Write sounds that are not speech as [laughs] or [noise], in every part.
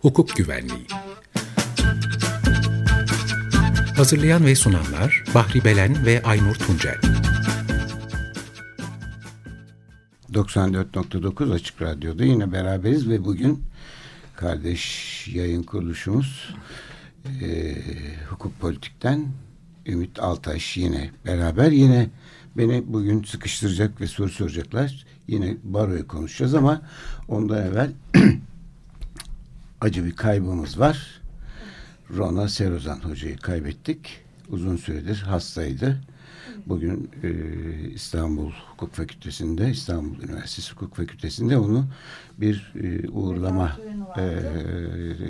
Hukuk Güvenliği. Hazırlayan ve sunanlar Bahri Belen ve Aynur Tuncel. 94.9 Açık Radyo'da yine beraberiz ve bugün kardeş yayın kuruluşumuz e, Hukuk Politik'ten Ümit Altaş yine beraber yine beni bugün sıkıştıracak ve soru soracaklar. Yine baroyu konuşacağız ama ondan evvel [clears throat] acı bir kaybımız var. Rona Serozan hocayı kaybettik. Uzun süredir hastaydı. Bugün e, İstanbul Hukuk Fakültesi'nde, İstanbul Üniversitesi Hukuk Fakültesi'nde onu bir e, uğurlama e,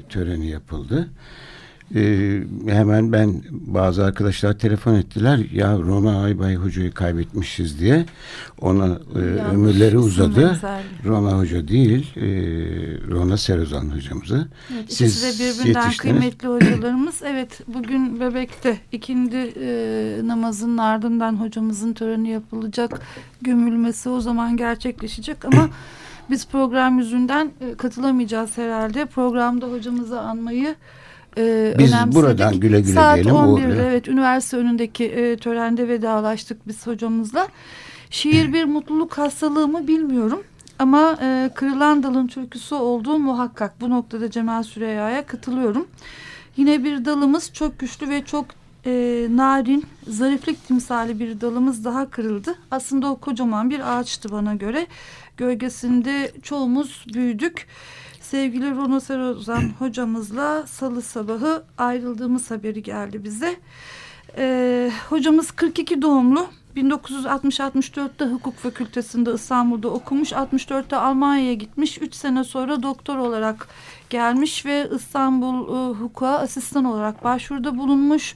töreni yapıldı. Ee, hemen ben bazı arkadaşlar telefon ettiler ya Rona Aybay Hoca'yı kaybetmişiz diye ona e, ömürleri uzadı. Rona Hoca değil e, Rona Serozan hocamızı. Evet, Siz de birbirinden kıymetli hocalarımız. Evet bugün Bebek'te ikindi e, namazının ardından hocamızın töreni yapılacak gömülmesi o zaman gerçekleşecek ama [coughs] biz program yüzünden e, katılamayacağız herhalde. Programda hocamızı anmayı e, biz önemsedik. buradan güle güle Saat diyelim. Saat 11'de evet üniversite önündeki e, törende vedalaştık biz hocamızla. Şiir bir mutluluk hastalığı mı bilmiyorum. Ama e, Kırılan Dalın türküsü olduğu muhakkak. Bu noktada Cemal Süreyya'ya katılıyorum. Yine bir dalımız çok güçlü ve çok e, narin, zariflik timsali bir dalımız daha kırıldı. Aslında o kocaman bir ağaçtı bana göre. Gölgesinde çoğumuz büyüdük sevgili Runo Serozan hocamızla salı sabahı ayrıldığımız haberi geldi bize. Ee, hocamız 42 doğumlu. 1960-64'te hukuk fakültesinde İstanbul'da okumuş. 64'te Almanya'ya gitmiş. 3 sene sonra doktor olarak gelmiş ve İstanbul e, hukuka asistan olarak başvuruda bulunmuş.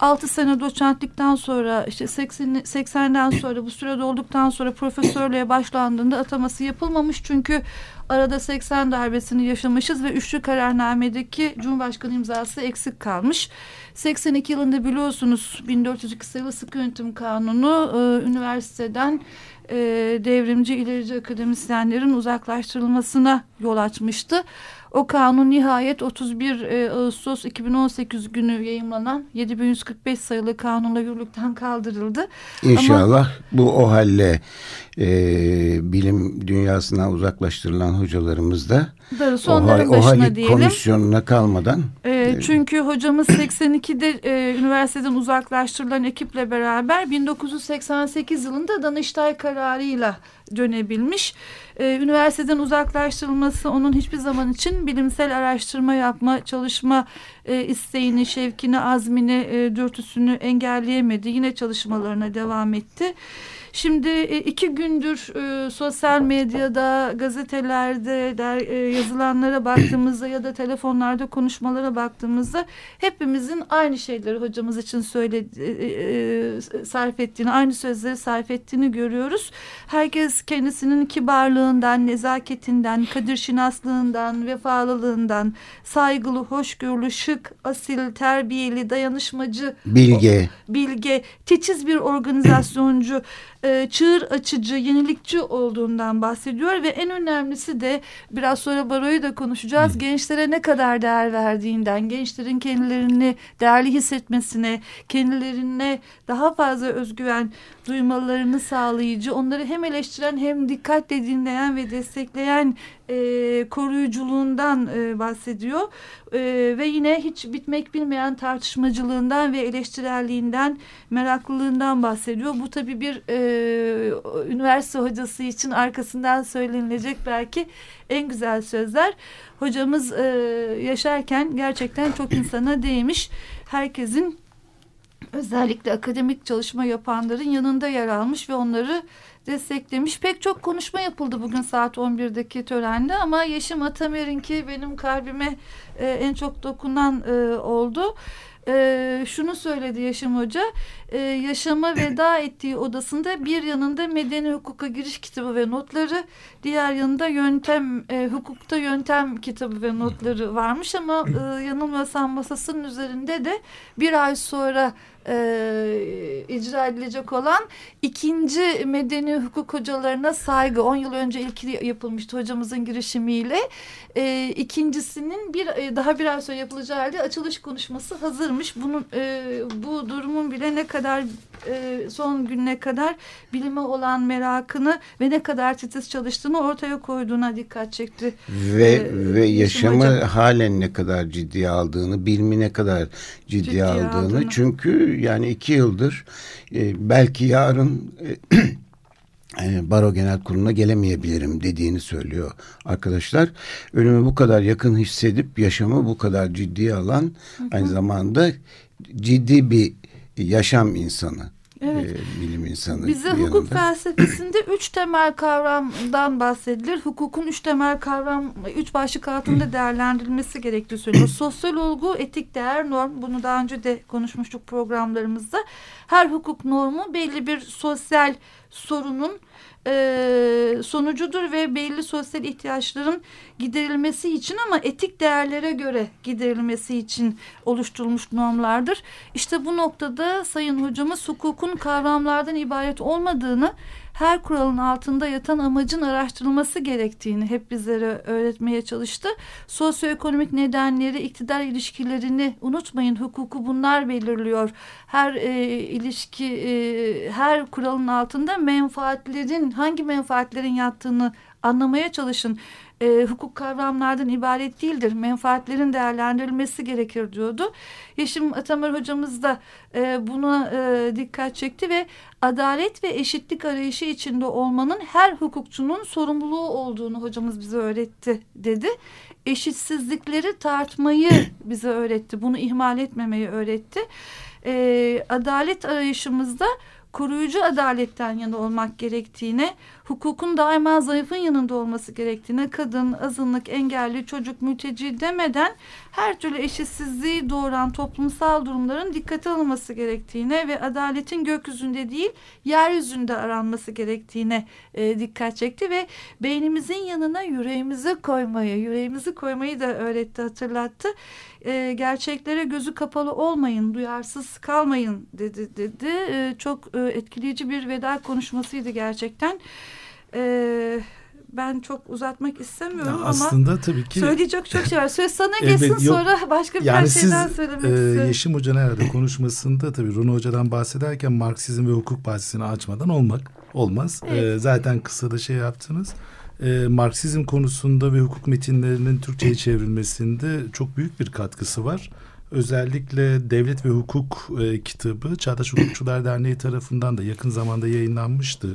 6 sene doçentlikten sonra işte 80, 80'den sonra bu süre olduktan sonra profesörlüğe başlandığında ataması yapılmamış. Çünkü arada 80 darbesini yaşamışız ve üçlü kararnamedeki Cumhurbaşkanı imzası eksik kalmış. 82 yılında biliyorsunuz 1402 sayılı sıkı yönetim kanunu e, üniversiteden e, devrimci ilerici akademisyenlerin uzaklaştırılmasına yol açmıştı. O kanun nihayet 31 e, Ağustos 2018 günü yayınlanan 7145 sayılı kanunla yürürlükten kaldırıldı. İnşallah Ama, bu o halle e, bilim dünyasına uzaklaştırılan hocalarımız da Darısı onların o, başına o diyelim. komisyonuna kalmadan. E, çünkü hocamız 82'de e, üniversiteden uzaklaştırılan ekiple beraber 1988 yılında Danıştay kararıyla dönebilmiş. Ee, üniversiteden uzaklaştırılması onun hiçbir zaman için bilimsel araştırma yapma, çalışma e, isteğini, şevkini, azmini, e, dürtüsünü engelleyemedi. Yine çalışmalarına devam etti. Şimdi e, iki gündür e, sosyal medyada, gazetelerde der, e, yazılanlara baktığımızda ya da telefonlarda konuşmalara baktığımızda hepimizin aynı şeyleri hocamız için söyledi, e, e, sarf ettiğini, aynı sözleri sarf ettiğini görüyoruz. Herkes kendisinin kibarlığından, nezaketinden, kadir şinaslığından, vefalılığından, saygılı, hoşgörülü, şık, asil, terbiyeli, dayanışmacı, bilge, bilge, titiz bir organizasyoncu e, çığır açıcı, yenilikçi olduğundan bahsediyor ve en önemlisi de biraz sonra Baro'yu da konuşacağız. Hı. Gençlere ne kadar değer verdiğinden, gençlerin kendilerini değerli hissetmesine, kendilerine daha fazla özgüven duymalarını sağlayıcı, onları hem eleştiren hem dikkatle dinleyen ve destekleyen e, koruyuculuğundan e, bahsediyor. E, ve yine hiç bitmek bilmeyen tartışmacılığından ve eleştirelliğinden, meraklılığından bahsediyor. Bu tabii bir e, üniversite hocası için arkasından söylenilecek belki en güzel sözler. Hocamız e, yaşarken gerçekten çok insana değmiş. Herkesin özellikle akademik çalışma yapanların yanında yer almış ve onları desteklemiş. Pek çok konuşma yapıldı bugün saat 11'deki törende ama Yeşim Atamer'in ki benim kalbime e, en çok dokunan e, oldu. E, şunu söyledi Yaşam Hoca, e, yaşama veda [clears throat] ettiği odasında bir yanında medeni hukuka giriş kitabı ve notları, diğer yanında yöntem e, hukukta yöntem kitabı ve notları varmış ama e, [clears throat] yanılmıyorsam masasının üzerinde de bir ay sonra e, icra edilecek olan ikinci medeni hukuk hocalarına saygı. 10 yıl önce ilki yapılmıştı hocamızın girişimiyle. E, ikincisinin bir e, daha bir ay sonra yapılacağı halde açılış konuşması hazırmış. Bunun e, bu durumun bile ne kadar e, son gününe kadar bilime olan merakını ve ne kadar titiz çalıştığını ortaya koyduğuna dikkat çekti. Ve ee, ve yaşamı hocam. halen ne kadar ciddiye aldığını, bilimi ne kadar ciddiye, ciddiye aldığını. aldığını. Çünkü yani iki yıldır e, belki yarın [clears throat] e, Baro Genel Kurulu'na gelemeyebilirim dediğini söylüyor arkadaşlar. Ölümü bu kadar yakın hissedip yaşamı bu kadar ciddiye alan hı hı. aynı zamanda ciddi bir yaşam insanı. Evet. E, bilim insanı. Bize hukuk yanında. felsefesinde üç temel kavramdan bahsedilir. Hukukun üç temel kavram, üç başlık altında [clears throat] değerlendirilmesi gerektiği söyleniyor. Sosyal olgu, etik değer, norm. Bunu daha önce de konuşmuştuk programlarımızda. Her hukuk normu belli bir sosyal sorunun e, sonucudur ve belli sosyal ihtiyaçların giderilmesi için ama etik değerlere göre giderilmesi için oluşturulmuş normlardır. İşte bu noktada Sayın Hocamız hukukun kavramlardan ibaret olmadığını her kuralın altında yatan amacın araştırılması gerektiğini hep bizlere öğretmeye çalıştı. Sosyoekonomik nedenleri, iktidar ilişkilerini unutmayın. Hukuku bunlar belirliyor. Her e, ilişki, e, her kuralın altında menfaatlerin, hangi menfaatlerin yattığını anlamaya çalışın e, hukuk kavramlardan ibaret değildir. Menfaatlerin değerlendirilmesi gerekir diyordu. Yeşim Atamar hocamız da e, buna e, dikkat çekti ve adalet ve eşitlik arayışı içinde olmanın her hukukçunun sorumluluğu olduğunu hocamız bize öğretti dedi. Eşitsizlikleri tartmayı [coughs] bize öğretti. Bunu ihmal etmemeyi öğretti. E, adalet arayışımızda koruyucu adaletten yana olmak gerektiğine, hukukun daima zayıfın yanında olması gerektiğine, kadın, azınlık, engelli, çocuk, mülteci demeden her türlü eşitsizliği doğuran toplumsal durumların dikkate alınması gerektiğine ve adaletin gökyüzünde değil yeryüzünde aranması gerektiğine e, dikkat çekti ve beynimizin yanına yüreğimizi koymayı, yüreğimizi koymayı da öğretti, hatırlattı. E, gerçeklere gözü kapalı olmayın, duyarsız kalmayın dedi. dedi. E, çok e, etkileyici bir veda konuşmasıydı gerçekten. Evet ben çok uzatmak istemiyorum ya ama aslında tabii ki söyleyecek çok şey var. Söz sana gelsin [laughs] evet, sonra başka bir yani şeyden siz, söylemek e, istiyorum. Yeşim Hoca'nın herhalde konuşmasında tabii Runo Hoca'dan bahsederken Marksizm ve hukuk bahsini açmadan olmak olmaz. Evet. E, zaten kısa da şey yaptınız. E, Marksizm konusunda ve hukuk metinlerinin Türkçe'ye çevrilmesinde çok büyük bir katkısı var. Özellikle Devlet ve Hukuk e, kitabı Çağdaş Hukukçular Derneği tarafından da yakın zamanda yayınlanmıştı.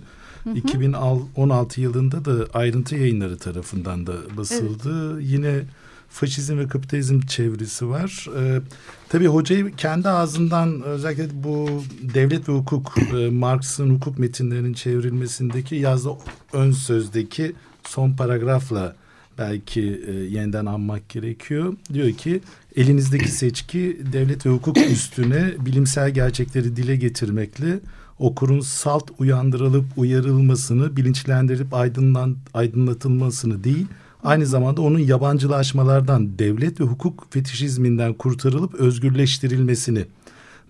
Hı 2016 yılında da ayrıntı yayınları tarafından da basıldı. Evet. Yine faşizm ve kapitalizm çevresi var. Ee, tabii hocayı kendi ağzından özellikle bu devlet ve hukuk, e, Marx'ın hukuk metinlerinin çevrilmesindeki yazdığı ön sözdeki son paragrafla belki e, yeniden anmak gerekiyor. Diyor ki elinizdeki seçki devlet ve hukuk [coughs] üstüne bilimsel gerçekleri dile getirmekle okurun salt uyandırılıp uyarılmasını, bilinçlendirip aydınlan, aydınlatılmasını değil, aynı zamanda onun yabancılaşmalardan, devlet ve hukuk fetişizminden kurtarılıp özgürleştirilmesini,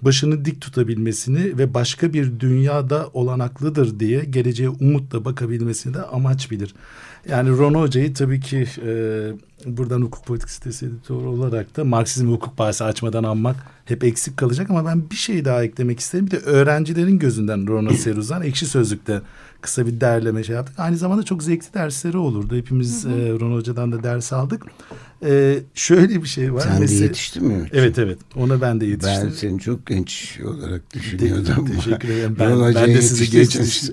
başını dik tutabilmesini ve başka bir dünyada olanaklıdır diye geleceğe umutla bakabilmesini de amaç bilir. Yani Ron Hoca'yı tabii ki e, buradan hukuk politik sitesi editörü olarak da Marksizm hukuk bahsi açmadan anmak hep eksik kalacak ama ben bir şey daha eklemek isterim. Bir de öğrencilerin gözünden Rona [clears throat] Seruzan ekşi sözlükte kısa bir derleme şey yaptık. Aynı zamanda çok zevkli dersleri olurdu. Hepimiz hı hı. E, Ron Hoca'dan da ders aldık. E, şöyle bir şey var. Sen Mesela, de yetiştin mi? Evet evet. Ona ben de yetiştim. Ben seni çok genç olarak düşünüyordum. De, [laughs] teşekkür ederim. Ben, ben, ben de sizi genç. [laughs]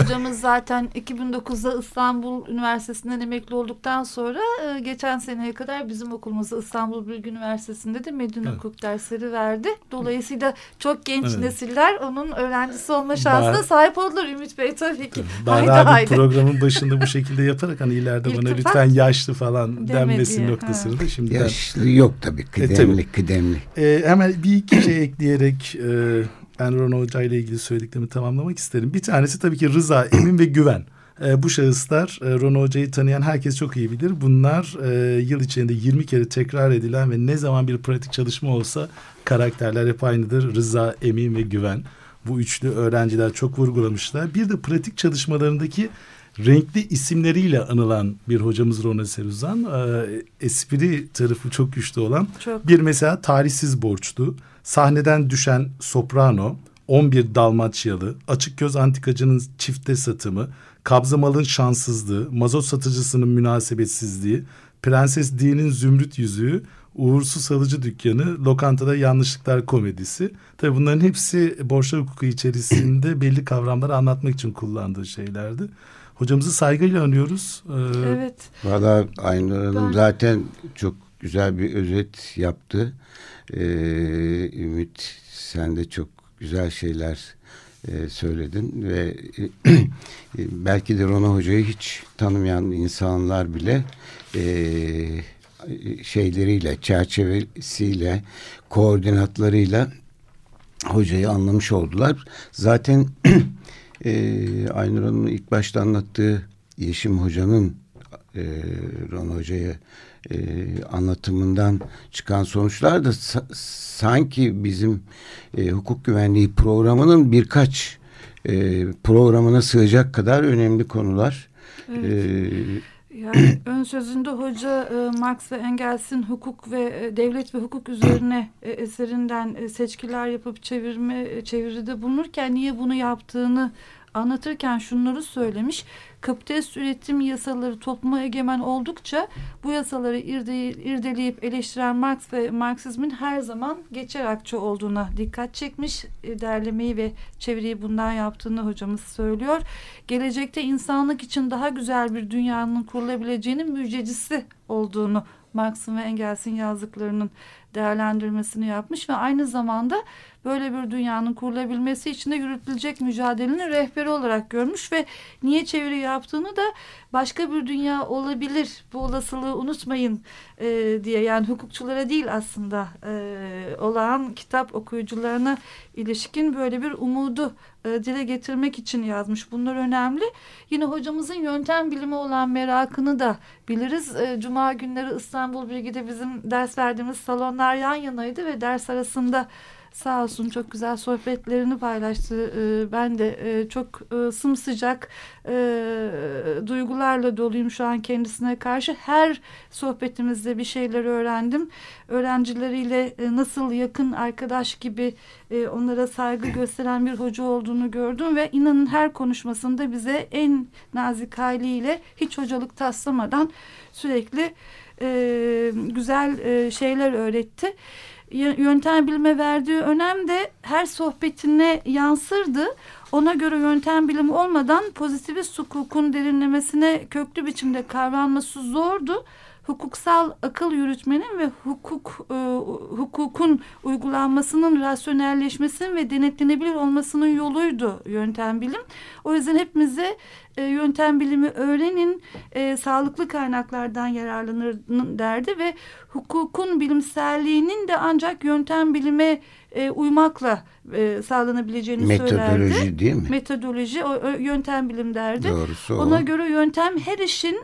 Hocamız zaten 2009'da İstanbul Üniversitesi'nden emekli olduktan sonra e, geçen seneye kadar bizim okulumuzda İstanbul Bilgi Üniversitesi'nde de medeni evet. hukuk dersleri verdi. Dolayısıyla çok genç evet. nesiller onun öğrencisi olma şansına sahip oldular Ümit Bey tabii ki. Ben haydi, programın başında bu şekilde yaparak hani ileride bana lütfen yaşlı falan denmesin noktasını da şimdi Yaşlı yok tabii kıdemli e, tabii. kıdemli. E, hemen bir iki şey ekleyerek e, ben Ron Hoca ile ilgili söylediklerimi tamamlamak isterim. Bir tanesi tabii ki rıza, [clears throat] emin ve güven. E, bu şahıslar e, Rono Hoca'yı tanıyan herkes çok iyi bilir. Bunlar e, yıl içinde 20 kere tekrar edilen ve ne zaman bir pratik çalışma olsa karakterler hep aynıdır. Rıza, Emin ve Güven. Bu üçlü öğrenciler çok vurgulamışlar. Bir de pratik çalışmalarındaki renkli isimleriyle anılan bir hocamız Rona Seruzan. E, espri tarafı çok güçlü olan. Çok. Bir mesela tarihsiz borçlu, sahneden düşen soprano, 11 Dalmaçyalı, açık göz antikacının çifte satımı, kabzamalın şanssızlığı, mazot satıcısının münasebetsizliği, Prenses Di'nin zümrüt yüzüğü, uğursuz salıcı dükkanı, lokantada yanlışlıklar komedisi. Tabii bunların hepsi borçlar hukuku içerisinde belli kavramları anlatmak için kullandığı şeylerdi. Hocamızı saygıyla anıyoruz. Ee, evet. Valla Aynur Hanım ben... zaten çok güzel bir özet yaptı. Ee, Ümit sen de çok güzel şeyler e, söyledin ve [clears throat] e, belki de Rona Hoca'yı hiç tanımayan insanlar bile e, şeyleriyle, çerçevesiyle, koordinatlarıyla hocayı anlamış oldular. Zaten [clears throat] e, Aynur Hanım'ın ilk başta anlattığı Yeşim Hoca'nın e, Rona Hoca'ya e, anlatımından çıkan sonuçlar da sa sanki bizim e, hukuk güvenliği programının birkaç e, programına sığacak kadar önemli konular. Evet. E, yani [clears throat] ön sözünde hoca e, Marx ve Engels'in hukuk ve e, devlet ve hukuk üzerine e, eserinden e, seçkiler yapıp çevirme e, çeviride bulunurken niye bunu yaptığını anlatırken şunları söylemiş. Kapitalist üretim yasaları topluma egemen oldukça bu yasaları irde, irdeleyip eleştiren Marx ve Marksizmin her zaman geçer akçe olduğuna dikkat çekmiş. E, derlemeyi ve çeviriyi bundan yaptığını hocamız söylüyor. Gelecekte insanlık için daha güzel bir dünyanın kurulabileceğinin müjdecisi olduğunu Marx'ın ve Engels'in yazdıklarının değerlendirmesini yapmış ve aynı zamanda böyle bir dünyanın kurulabilmesi için de yürütülecek mücadelenin rehberi olarak görmüş ve niye çeviri yaptığını da başka bir dünya olabilir bu olasılığı unutmayın e, diye yani hukukçulara değil aslında e, olağan kitap okuyucularına ilişkin böyle bir umudu e, dile getirmek için yazmış. Bunlar önemli. Yine hocamızın yöntem bilimi olan merakını da biliriz. E, Cuma günleri İstanbul Bilgi'de bizim ders verdiğimiz salonlar yan yanaydı ve ders arasında Sağ olsun çok güzel sohbetlerini paylaştı. Ee, ben de e, çok e, sımsıcak e, duygularla doluyum şu an kendisine karşı. Her sohbetimizde bir şeyler öğrendim. Öğrencileriyle nasıl yakın arkadaş gibi onlara saygı gösteren bir hoca olduğunu gördüm ve inanın her konuşmasında bize en nazik haliyle hiç hocalık taslamadan sürekli güzel şeyler öğretti yöntem bilime verdiği önem de her sohbetine yansırdı. Ona göre yöntem bilimi olmadan pozitivist hukukun derinlemesine köklü biçimde kavranması zordu hukuksal akıl yürütmenin ve hukuk e, hukukun uygulanmasının rasyonelleşmesinin ve denetlenebilir olmasının yoluydu yöntem bilim. O yüzden hepimize e, yöntem bilimi öğrenin, e, sağlıklı kaynaklardan yararlanır derdi ve hukukun bilimselliğinin de ancak yöntem bilime e, uymakla e, sağlanabileceğini Metodoloji söylerdi. Metodoloji değil mi? Metodoloji, o, o, yöntem bilim derdi. Doğrusu Ona o. göre yöntem her işin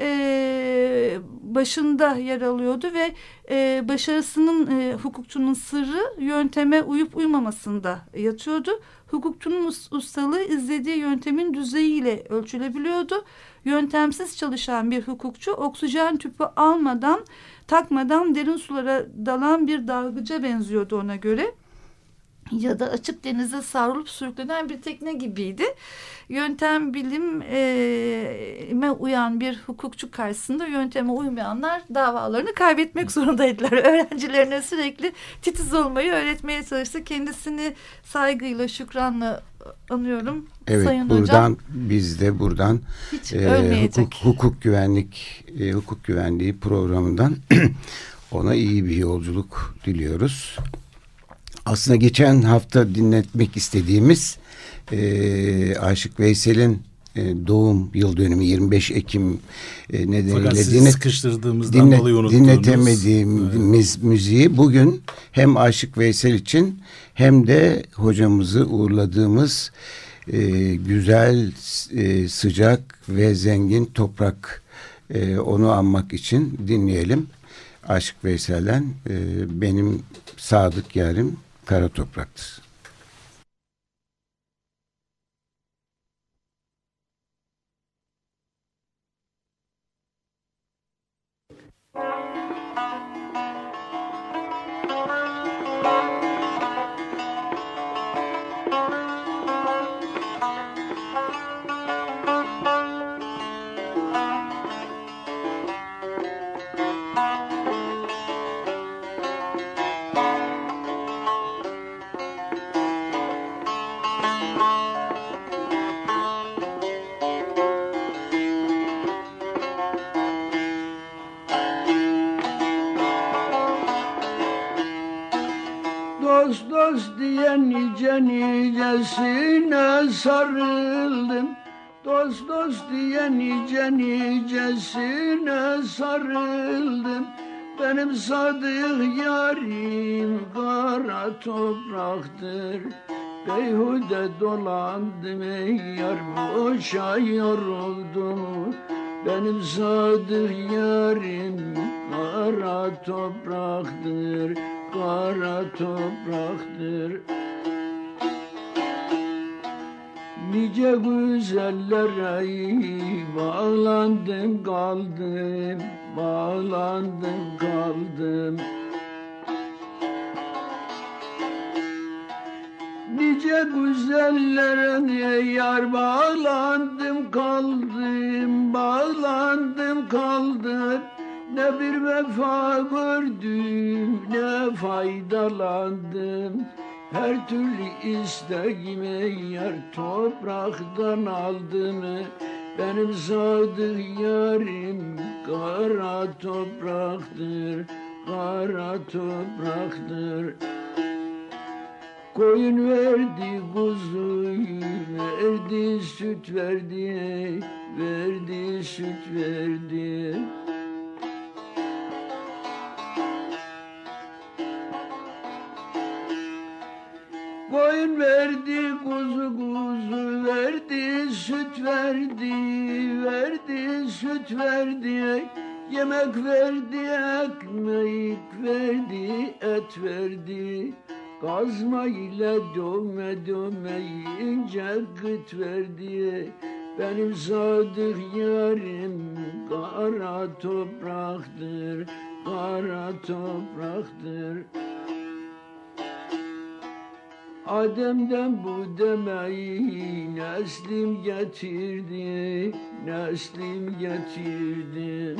e, başında yer alıyordu ve e, başarısının e, hukukçunun sırrı yönteme uyup uymamasında yatıyordu. Hukukçunun ustalığı izlediği yöntemin düzeyiyle ölçülebiliyordu. Yöntemsiz çalışan bir hukukçu oksijen tüpü almadan takmadan derin sulara dalan bir dalgıca benziyordu ona göre ya da açık denize savrulup sürüklenen bir tekne gibiydi. Yöntem bilime uyan bir hukukçu karşısında yönteme uymayanlar davalarını kaybetmek zorundaydılar. [laughs] Öğrencilerine sürekli titiz olmayı öğretmeye çalıştı. Kendisini saygıyla, şükranla anıyorum. Evet Sayın buradan hocam. biz de buradan e, hukuk, hukuk güvenlik e, hukuk güvenliği programından [clears throat] ona iyi bir yolculuk diliyoruz aslında geçen hafta dinletmek istediğimiz e, Aşık Veysel'in e, doğum yıl dönümü 25 Ekim e, nedeniyle sıkıştırdığımızdan dolayı unuttuğunuz. Dinletemediğimiz evet. müziği bugün hem Aşık Veysel için hem de hocamızı uğurladığımız e, güzel, e, sıcak ve zengin toprak e, onu anmak için dinleyelim. Aşık Veysel'den e, benim sadık yarim kara topraktır. Sadık yarim kara topraktır. Beyhude dolandım ey yar boşa yoruldum. Benim sadık yarim kara topraktır Kara topraktır. Nice güzellere bağlandım kaldım Bağlandım kaldım. Nice güzellere yar bağlandım kaldım Bağlandım kaldım. Ne bir vefa gördüm ne faydalandım. Her türlü isteğimi yar topraktan aldım Benim sadık yarim kara topraktır Kara topraktır. Koyun verdi kuzu verdi süt verdi Verdi süt verdi Koyun verdi, kuzu kuzu verdi, süt verdi, verdi, süt verdi. Yemek verdi, ekmek verdi, et verdi. Kazma ile dövme dövme ince gıt verdi. Benim sadık yarim kara topraktır, kara topraktır. Adem'den bu demeyi neslim getirdi, neslim getirdi.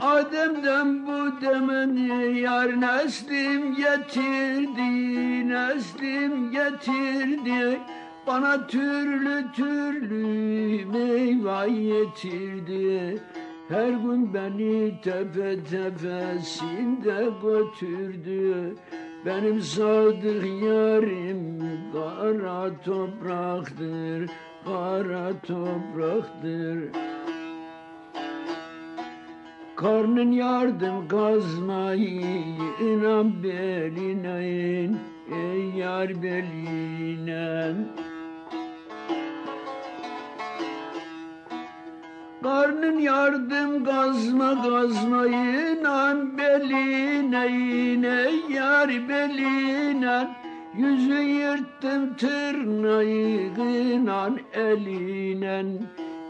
Adem'den bu demeni yar neslim getirdi, neslim getirdi. Bana türlü türlü meyve getirdi. Her gün beni tepe tepesinde götürdü. Benim sadık yarim kara topraktır Kara topraktır. Karnın yardım kazmayı inan beline in Ey yar beline Karnın yardım gazma gazmayla beline yine yar beline. Yüzü yırttım tırnağıyla eline.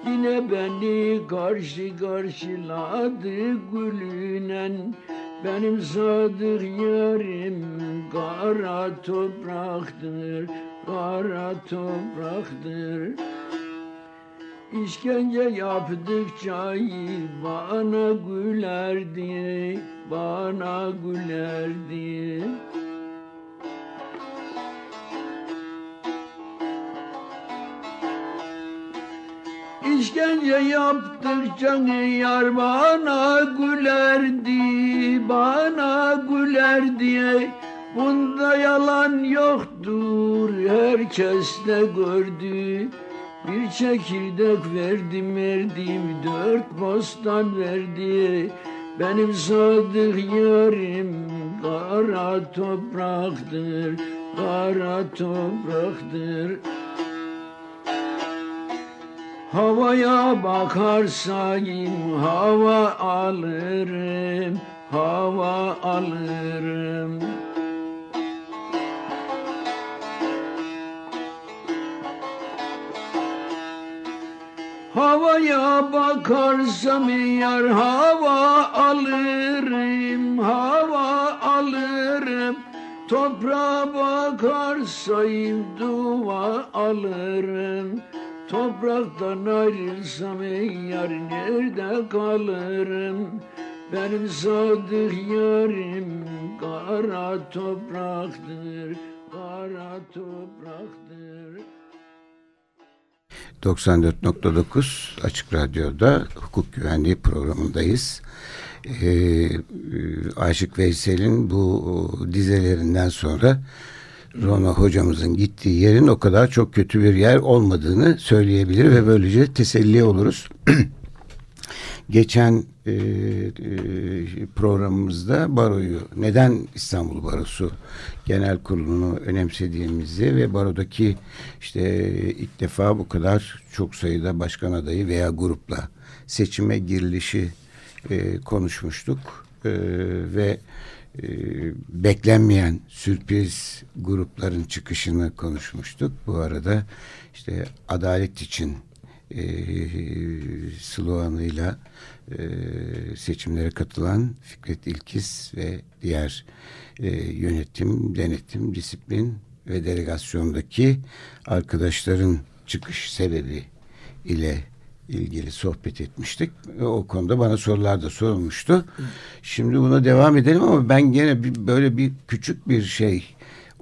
Yine beni karşı karşıladı gülünen Benim sadık yarim kara topraktır Kara topraktır İşkence yaptıkça bana gülerdi, bana gülerdi. İşkence yaptıkça yar bana gülerdi, bana gülerdi. Bunda yalan yoktur, herkes de gördü. Bir çekirdek verdim verdim dört bostan verdi. Benim sadık yarim kara topraktır Kara topraktır. Havaya bakarsayım hava alırım Hava alırım Havaya bakarsam yar hava alırım, hava alırım. Toprağa bakarsayım dua alırım. Topraktan ayrılsam yar nerede kalırım? Benim sadık yarim kara topraktır, kara topraktır. 94.9 Açık Radyo'da hukuk güvenliği programındayız. Ee, Aşık Veysel'in bu dizelerinden sonra Rona hocamızın gittiği yerin o kadar çok kötü bir yer olmadığını söyleyebilir ve böylece teselli oluruz. [clears throat] Geçen e, e, programımızda baroyu neden İstanbul Barosu Genel Kurulu'nu önemsediğimizi ve barodaki işte ilk defa bu kadar çok sayıda başkan adayı veya grupla seçime girilişi e, konuşmuştuk e, ve e, beklenmeyen sürpriz grupların çıkışını konuşmuştuk. Bu arada işte adalet için e, sloganıyla e, seçimlere katılan Fikret İlkiz ve diğer e, yönetim, denetim, disiplin ve delegasyondaki arkadaşların çıkış sebebi ile ilgili sohbet etmiştik. O konuda bana sorular da sorulmuştu. Şimdi buna devam edelim ama ben gene bir, böyle bir küçük bir şey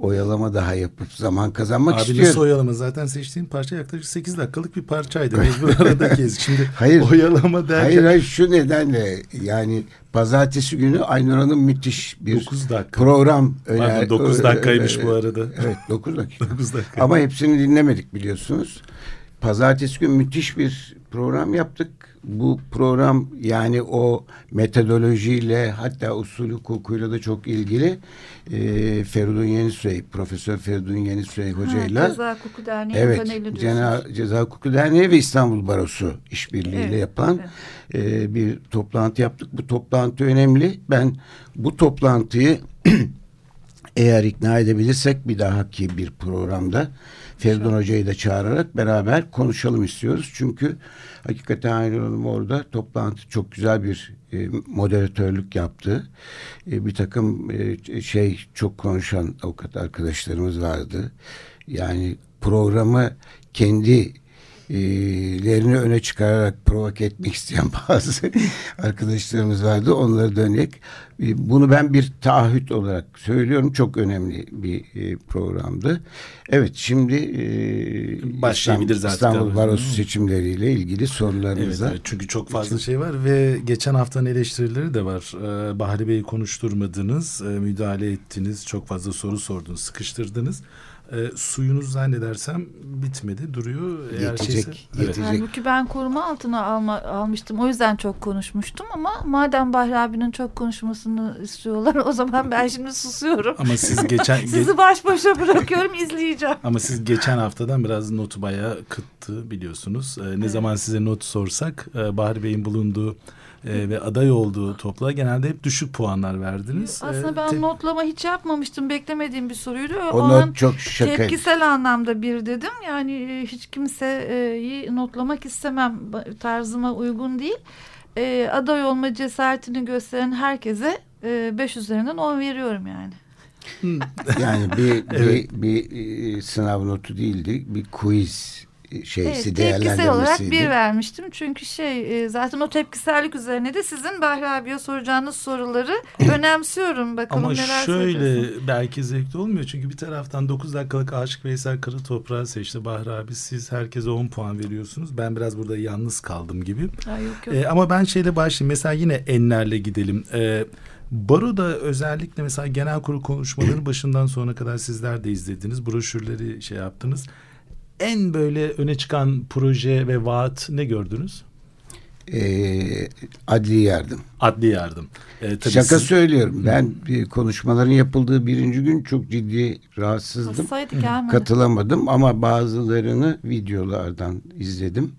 oyalama daha yapıp zaman kazanmak Abi istiyorum. nasıl oyalama? Zaten seçtiğin parça yaklaşık 8 dakikalık bir parçaydı. Mecbur arada [laughs] kes. Şimdi Hayır. oyalama derken Hayır hayır şu nedenle yani pazartesi günü Aynur Hanım müthiş bir 9 dakika. program Pardon, 9 dakikaymış bu arada. Evet 9 dakika. [laughs] 9 dakika. Ama hepsini dinlemedik biliyorsunuz. Pazartesi günü müthiş bir program yaptık. Bu program yani o metodolojiyle hatta usul hukukuyla da çok ilgili. Ee, Feridun Yenisürey, Profesör Feridun Yenisürey hocayla. Ha, Ceza Hukuku Derneği Evet, Cena. Ceza Hukuku Derneği ve İstanbul Barosu işbirliğiyle Evet, yapılan e, bir toplantı yaptık. Bu toplantı önemli. Ben bu toplantıyı [clears throat] eğer ikna edebilirsek bir dahaki bir programda Feridun Hoca'yı da çağırarak beraber konuşalım istiyoruz. Çünkü hakikaten Aynur Hanım orada toplantı çok güzel bir e, moderatörlük yaptı. E, bir takım e, şey çok konuşan avukat arkadaşlarımız vardı. Yani programı kendi lerini öne çıkararak provoke etmek isteyen [laughs] bazı arkadaşlarımız vardı. Onlara dönerek e, bunu ben bir taahhüt olarak söylüyorum. Çok önemli bir e, programdı. Evet şimdi e, Başlayabiliriz İstanbul. Barosu seçimleriyle ilgili Evet, sorularımıza. evet, çünkü çok fazla şey var ve geçen haftanın eleştirileri de var. Ee, Bahri Bey'i konuşturmadınız, e, müdahale ettiniz, çok fazla soru sordunuz, sıkıştırdınız. Ee, suyunuz zannedersem bitmedi, duruyor. Eğer Yetecek, şeyse- yetecek. Halbuki ben koruma altına alma, almıştım. O yüzden çok konuşmuştum ama madem Bahri abinin çok konuşmasını istiyorlar o zaman ben şimdi susuyorum. Ama siz geçen [laughs] ge- Sizi baş başa bırakıyorum izleyeceğim. ama siz geçen haftadan biraz notu bayağı kıttı biliyorsunuz. Ee, ne zaman size not sorsak e, Bahri Bey'in bulunduğu e, ve aday olduğu topluğa genelde hep düşük puanlar verdiniz. Aslında Ee, ben te- notlama hiç yapmamıştım. Beklemediğim bir soruydu. O O, not çok şaka. tepkisel anlamda bir dedim. Yani e, hiç kimseyi notlamak istemem. Tarzıma uygun değil. E, aday olma cesaretini gösteren herkese e, beş üzerinden on veriyorum yani. Yani bir, [laughs] Evet. bir, bir e, sınav notu değildi. Bir quiz e, şeysi Evet, tepkisel olarak değerlendirmesiydi. bir vermiştim. Çünkü şey e, zaten o tepkisellik üzerine de sizin Bahri abiye soracağınız soruları [clears throat] önemsiyorum. Bakalım Ama neler şöyle belki zevkli olmuyor. Çünkü bir taraftan 9 dakikalık Aşık Veysel Kırı Toprağı seçti. Bahri abi siz herkese 10 puan veriyorsunuz. Ben biraz burada yalnız kaldım gibi. Ay, yok yok. Ee, ama ben şeyle başlayayım. Mesela yine enlerle gidelim. Ee, Baro'da özellikle mesela genel kurul konuşmaları [clears throat] başından sonuna kadar sizler de izlediniz. Broşürleri şey yaptınız. En böyle öne çıkan proje ve vaat ne gördünüz? e, adli yardım. Adli yardım. E, tabii Şaka siz... söylüyorum. Ben bir konuşmaların yapıldığı birinci gün çok ciddi rahatsızdım. Katılamadım ama bazılarını videolardan izledim.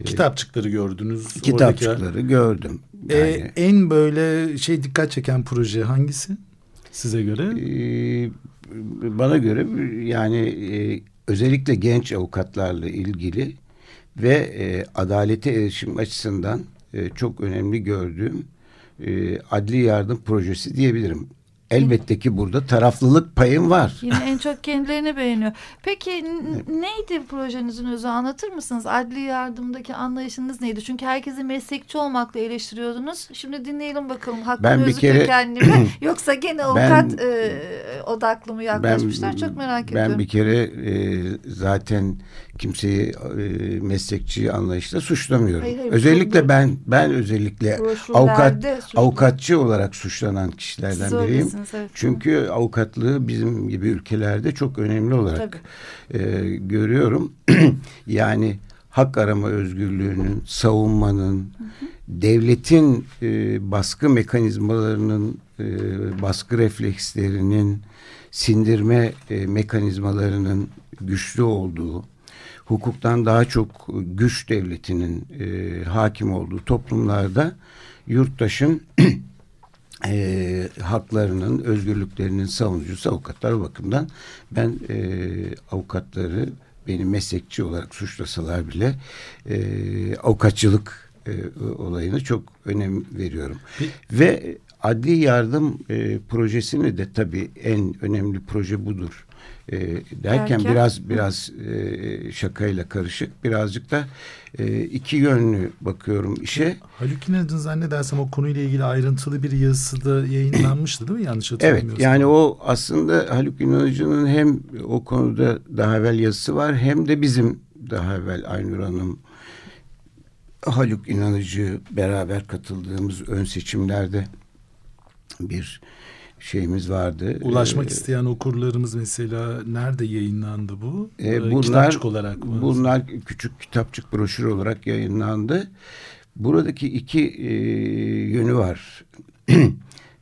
E, Kitapçıkları gördünüz. Kitapçıkları oradaki... gördüm. E, yani, ee, en böyle şey dikkat çeken proje hangisi size göre? E, bana göre yani e, özellikle genç avukatlarla ilgili ve e, adalete erişim açısından e, çok önemli gördüğüm e, adli yardım projesi diyebilirim. Elbette ki burada taraflılık payım var. Yine en çok kendilerini beğeniyor. Peki [laughs] neydi projenizin özü anlatır mısınız? Adli yardımdaki anlayışınız neydi? Çünkü herkesi meslekçi olmakla eleştiriyordunuz. Şimdi dinleyelim bakalım hakkın ben özü kere, kökenli [clears throat] [laughs] Yoksa gene avukat ben, e, odaklı mı yaklaşmışlar? Ben, çok merak ediyorum. Ben bir kere e, zaten kimseyi e, meslekçi anlayışla suçlamıyorum. Hayır, hayır, özellikle ben ben özellikle avukat avukatçı olarak suçlanan kişilerden Siz biriyim. Evet. Çünkü avukatlığı bizim gibi ülkelerde çok önemli olarak e, görüyorum. [clears throat] yani hak arama özgürlüğünün, savunmanın, hı hı. devletin e, baskı mekanizmalarının, e, baskı reflekslerinin, sindirme e, mekanizmalarının güçlü olduğu, hukuktan daha çok güç devletinin e, hakim olduğu toplumlarda yurttaşın [clears throat] e, haklarının, özgürlüklerinin savunucusu avukatlar bakımından. Ben e, avukatları beni meslekçi olarak suçlasalar bile e, avukatçılık e, olayını çok önem veriyorum. Ve adli yardım e, projesini de tabii en önemli proje budur e, derken Derken? biraz biraz e, şakayla karışık birazcık da e, iki yönlü bakıyorum işe. Haluk İnanç'ın zannedersem o konuyla ilgili ayrıntılı bir yazısı da yayınlanmıştı değil mi yanlış hatırlamıyorsam? Evet yani o aslında Haluk İnanç'ın hem o konuda daha evvel yazısı var hem de bizim daha evvel Aynur Hanım Haluk İnanıcı beraber katıldığımız ön seçimlerde bir şeyimiz vardı. Ulaşmak ee, isteyen okurlarımız mesela nerede yayınlandı bu? E, bunlar, kitapçık olarak mı? Bunlar küçük kitapçık broşür olarak yayınlandı. Buradaki iki e, yönü var. [clears throat]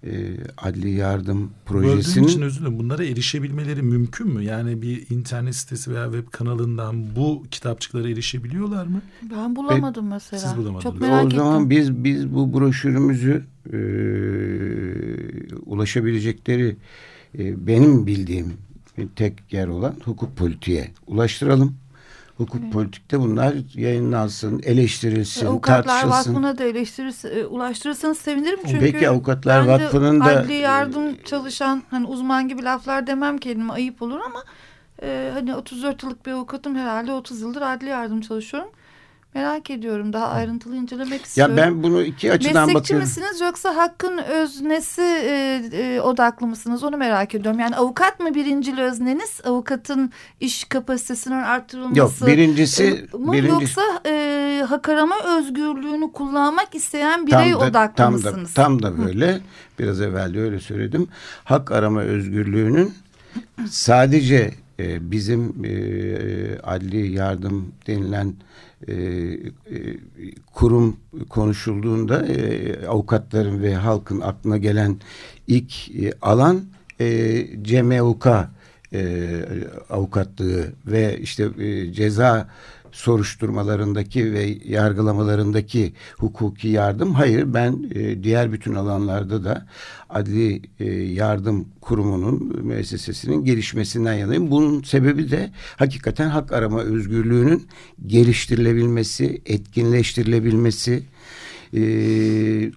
e, adli yardım projesinin... Böldüğüm için özür dilerim. Bunlara erişebilmeleri mümkün mü? Yani bir internet sitesi veya web kanalından bu kitapçıklara erişebiliyorlar mı? Ben bulamadım Ve, mesela. Siz bulamadınız. Çok merak o zaman biz biz bu broşürümüzü e, ulaşabilecekleri e, benim bildiğim tek yer olan hukuk politiğe ulaştıralım. Hukuk evet. politikte bunlar yayınlansın, eleştirilsin, Avukatlar tartışılsın. Vakfı'na da eleştirirse, e, ulaştırırsanız sevinirim. Çünkü Peki Avukatlar Vakfı'nın da... Adli yardım çalışan, hani uzman gibi laflar demem kelime ayıp olur ama... E, hani 34 yıllık bir avukatım herhalde 30 yıldır adli yardım çalışıyorum. Merak ediyorum. Daha ayrıntılı incelemek istiyorum. Ya ben bunu iki açıdan Meslekçi bakıyorum. Meslekçi misiniz yoksa hakkın öznesi e, e, odaklı mısınız? Onu merak ediyorum. Yani avukat mı birincil özneniz? Avukatın iş kapasitesinin arttırılması Yok birincisi, e, mı? Birinci... Yoksa e, hak arama özgürlüğünü kullanmak isteyen birey tam da, odaklı tam mısınız? Da, tam da böyle. Biraz evvel de öyle söyledim. Hak arama özgürlüğünün sadece e, bizim e, adli yardım denilen e, e, kurum konuşulduğunda e, avukatların ve halkın aklına gelen ilk e, alan e, CMUK e, avukatlığı ve işte e, ceza soruşturmalarındaki ve yargılamalarındaki hukuki yardım. Hayır ben e, diğer bütün alanlarda da adli e, yardım kurumunun müessesesinin gelişmesinden yanayım. Bunun sebebi de hakikaten hak arama özgürlüğünün geliştirilebilmesi, etkinleştirilebilmesi, e,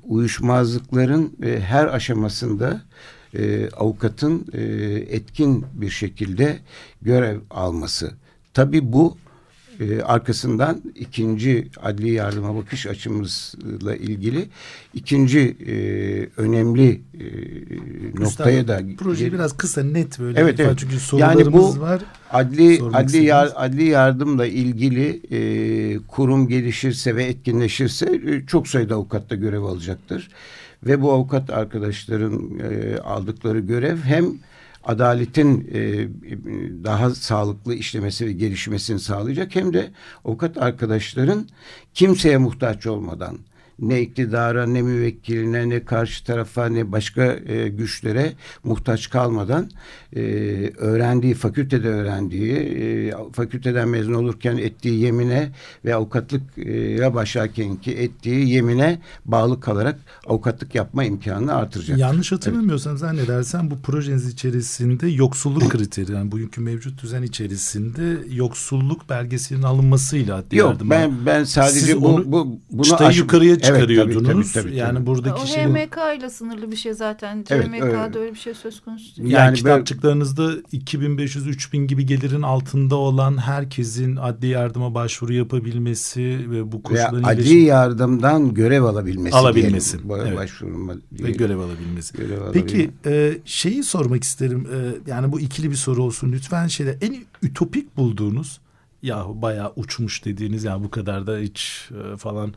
uyuşmazlıkların e, her aşamasında e, avukatın e, etkin bir şekilde görev alması. Tabii bu e, arkasından ikinci adli yardıma bakış açımızla ilgili ikinci e, önemli e, noktaya da projeyi biraz kısa net böyle evet, evet. çünkü sorularımız yani bu var. Adli adli yar, adli yardımla ilgili e, kurum gelişirse ve etkinleşirse e, çok sayıda avukat da görev alacaktır. Ve bu avukat arkadaşların e, aldıkları görev hem adaletin e, daha sağlıklı işlemesi ve gelişmesini sağlayacak. Hem de avukat arkadaşların kimseye muhtaç olmadan ne iktidara ne müvekkiline ne karşı tarafa ne başka e, güçlere muhtaç kalmadan e, öğrendiği fakültede öğrendiği e, fakülteden mezun olurken ettiği yemine ve avukatlığa başlarken ki ettiği yemine bağlı kalarak avukatlık yapma imkanını artıracak. Yanlış hatırlamıyorsam evet. zannedersem bu projeniz içerisinde yoksulluk [clears throat] kriteri yani bugünkü mevcut düzen içerisinde yoksulluk belgesinin alınmasıyla adli Yok ben ben sadece Siz bu, onu, bu bunu aş- yukarıya çıkarıyordunuz. Evet, tabii, tabii, tabii, yani buradaki o şey HMK ile sınırlı bir şey zaten. Evet, HMK'da öyle. öyle bir şey söz konusu değil. Yani, yani kitapçıklarınızda 2500-3000 gibi gelirin altında olan herkesin adli yardıma başvuru yapabilmesi ve bu koşulların adli iyileşim... yardımdan görev alabilmesi. Alabilmesi. Diyelim. Evet. Başvurma ve görev alabilmesi. Görev Peki e, şeyi sormak isterim. E, yani bu ikili bir soru olsun lütfen şeyde en ütopik bulduğunuz yahu bayağı uçmuş dediğiniz yani bu kadar da hiç e, falan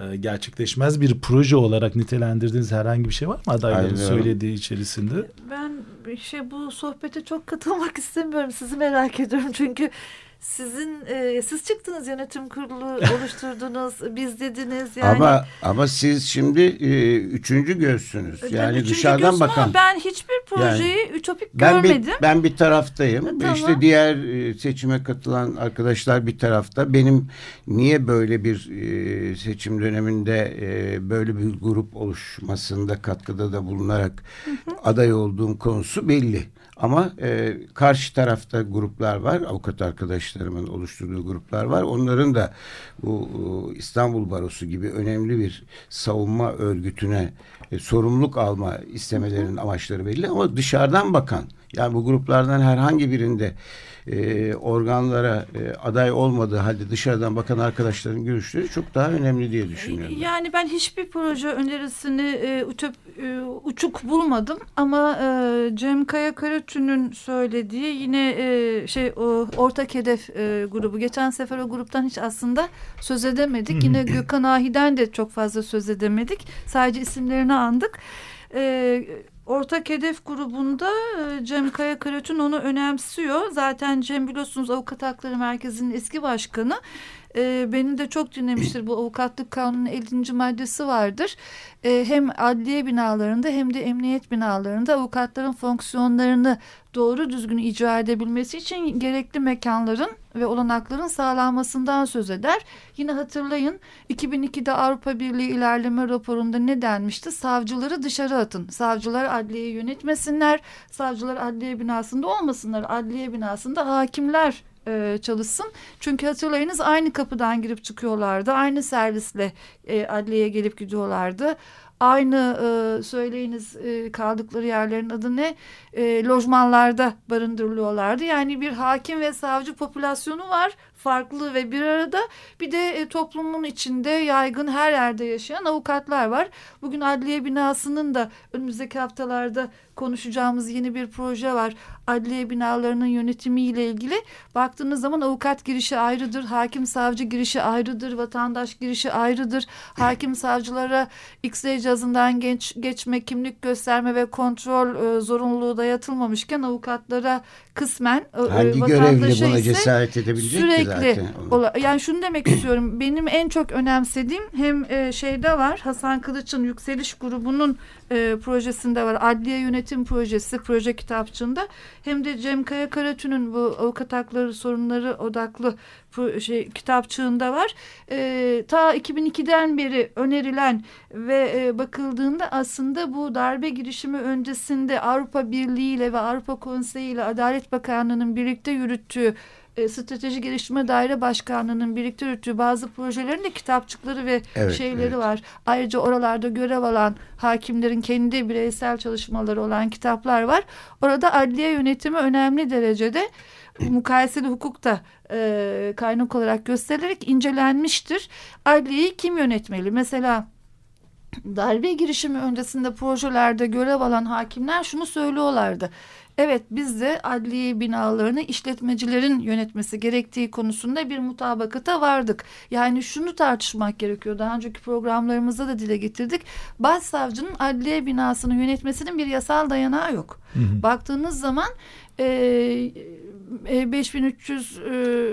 e, gerçekleşmez bir proje olarak nitelendirdiğiniz herhangi bir şey var mı adayların Aynen. söylediği içerisinde? Ben şey bu sohbete çok katılmak [laughs] istemiyorum. Sizi merak ediyorum çünkü sizin e, siz çıktınız yönetim kurulu [laughs] oluşturdunuz biz dediniz yani. Ama ama siz şimdi e, üçüncü gözsünüz yani üçüncü dışarıdan bakan. Ben hiçbir projeyi yani, ütopik ben görmedim. Bir, ben bir taraftayım e, tamam. işte diğer e, seçime katılan arkadaşlar bir tarafta benim niye böyle bir e, seçim döneminde e, böyle bir grup oluşmasında katkıda da bulunarak hı hı. aday olduğum konusu belli. Ama e, karşı tarafta gruplar var. Avukat arkadaşlarımın oluşturduğu gruplar var. Onların da bu e, İstanbul Barosu gibi önemli bir savunma örgütüne e, sorumluluk alma istemelerinin amaçları belli. Ama dışarıdan bakan yani bu gruplardan herhangi birinde e, organlara e, aday olmadığı halde dışarıdan bakan arkadaşların görüşleri çok daha önemli diye düşünüyorum. Yani ben hiçbir proje önerisini e, uçup, e, uçuk bulmadım ama e, Cem Kaya Karatün'ün söylediği yine e, şey o, ortak hedef e, grubu. Geçen sefer o gruptan hiç aslında söz edemedik. yine Gökhan Ahi'den de çok fazla söz edemedik. Sadece isimlerini andık. E, Ortak Hedef grubunda e, Cem Kaya Karatün onu önemsiyor. Zaten Cem biliyorsunuz Avukat Hakları Merkezi'nin eski başkanı. E, beni de çok dinlemiştir. Bu avukatlık kanunun 50. maddesi vardır. E, hem adliye binalarında hem de emniyet binalarında avukatların fonksiyonlarını doğru düzgün icra edebilmesi için gerekli mekanların ve olanakların sağlanmasından söz eder. Yine hatırlayın 2002'de Avrupa Birliği ilerleme raporunda ne denmişti? Savcıları dışarı atın. Savcılar adliyeyi yönetmesinler. Savcılar adliye binasında olmasınlar. Adliye binasında hakimler e, çalışsın. Çünkü hatırlayınız aynı kapıdan girip çıkıyorlardı. Aynı servisle e, adliyeye gelip gidiyorlardı. Aynı e, söyleyiniz e, kaldıkları yerlerin adı ne? E, lojmanlarda barındırılıyorlardı. Yani bir hakim ve savcı popülasyonu var farklı ve bir arada bir de e, toplumun içinde yaygın her yerde yaşayan avukatlar var. Bugün adliye binasının da önümüzdeki haftalarda konuşacağımız yeni bir proje var. Adliye binalarının yönetimiyle ilgili. Baktığınız zaman avukat girişi ayrıdır, hakim savcı girişi ayrıdır, vatandaş girişi ayrıdır. Hakim savcılara X-ray cihazından geç, geçme, kimlik gösterme ve kontrol e, zorunluluğu dayatılmamışken avukatlara kısmen e, Hangi görevli buna cesaret edebilecek sürekli, ki zaten? Yani şunu demek [clears throat] istiyorum. Benim en çok önemsediğim hem e, şeyde var Hasan Kılıç'ın Yükseliş grubunun e, projesinde var. Adliye Yönetim Projesi, proje kitapçığında. Hem de Cem Kaya Karatün'ün bu avukat hakları sorunları odaklı şey, kitapçığında var. E, ta 2002'den beri önerilen ve e, bakıldığında aslında bu darbe girişimi öncesinde Avrupa Birliği ile ve Avrupa Konseyi ile Adalet Bakanlığı'nın birlikte yürüttüğü e, Strateji Geliştirme Daire Başkanlığı'nın birlikte yürüttüğü bazı projelerin de kitapçıkları ve evet, şeyleri evet. var. Ayrıca oralarda görev alan hakimlerin kendi bireysel çalışmaları olan kitaplar var. Orada adliye yönetimi önemli derecede [clears throat] mukayeseli hukukta e, kaynak olarak gösterilerek incelenmiştir. Adliyeyi kim yönetmeli? Mesela darbe girişimi öncesinde projelerde görev alan hakimler şunu söylüyorlardı. Evet biz de adliye binalarını işletmecilerin yönetmesi gerektiği konusunda bir mutabakata vardık. Yani şunu tartışmak gerekiyor. Daha önceki programlarımızda da dile getirdik. Başsavcının adliye binasını yönetmesinin bir yasal dayanağı yok. Hı hı. Baktığınız zaman e, 5300 e,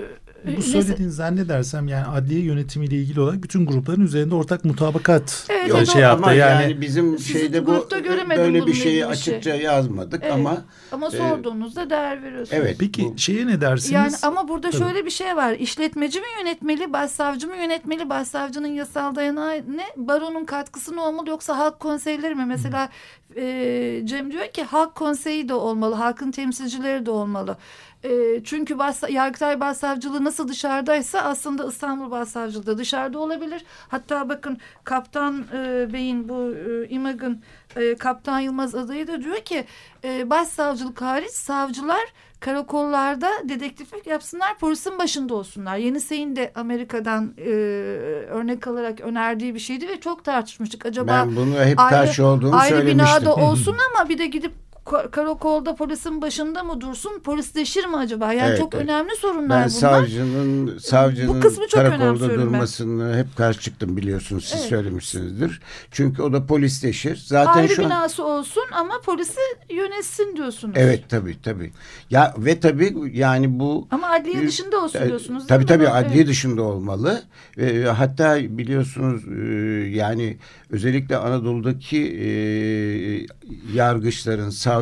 bu söylediğin zannedersem yani adliye yönetimiyle ilgili olarak bütün grupların üzerinde ortak mutabakat evet, şey yaptı. Ama yani, yani bizim Sizin şeyde bu böyle bir şeyi şey. açıkça şey. yazmadık evet. ama ama e, sorduğunuzda e, değer veriyorsunuz. Evet. Peki bu, şeye ne dersiniz? Yani ama burada Tabii. şöyle bir şey var. İşletmeci mi yönetmeli, başsavcı mı yönetmeli? Başsavcının yasal dayanağı ne? Baronun katkısı ne olmalı yoksa halk konseyleri mi? Mesela e, Cem diyor ki halk konseyi de olmalı, halkın temsilcileri de olmalı. E, çünkü bas, Yargıtay Başsavcılığı nasıl dışarıdaysa aslında İstanbul Başsavcılığı da dışarıda olabilir. Hatta bakın Kaptan e, Bey'in bu e, İMAG'ın e, Kaptan Yılmaz adayı da diyor ki e, Başsavcılık hariç savcılar karakollarda dedektiflik yapsınlar polisin başında olsunlar. Yeni Sey'in de Amerika'dan e, örnek alarak önerdiği bir şeydi ve çok tartışmıştık. Acaba ben bunu hep ayrı, karşı olduğumu ayrı söylemiştim. Binada [laughs] olsun ama bir de gidip karakolda polisin başında mı dursun? Polisleşir mi acaba? Yani evet, çok evet. önemli sorunlar ben bunlar. Ben savcının savcının Bu kısmı çok karakolda durmasını ben. hep karşı çıktım biliyorsunuz. Siz evet. söylemişsinizdir. Çünkü o da polisleşir. Zaten Ayrı şu binası an... olsun ama polisi yönetsin diyorsunuz. Evet tabii tabii. Ya ve tabii yani bu Ama adliye dışında olsun diyorsunuz. Tabii tabii mi? adliye evet. dışında olmalı. E, hatta biliyorsunuz e, yani özellikle Anadolu'daki e, yargıçların, savcıların,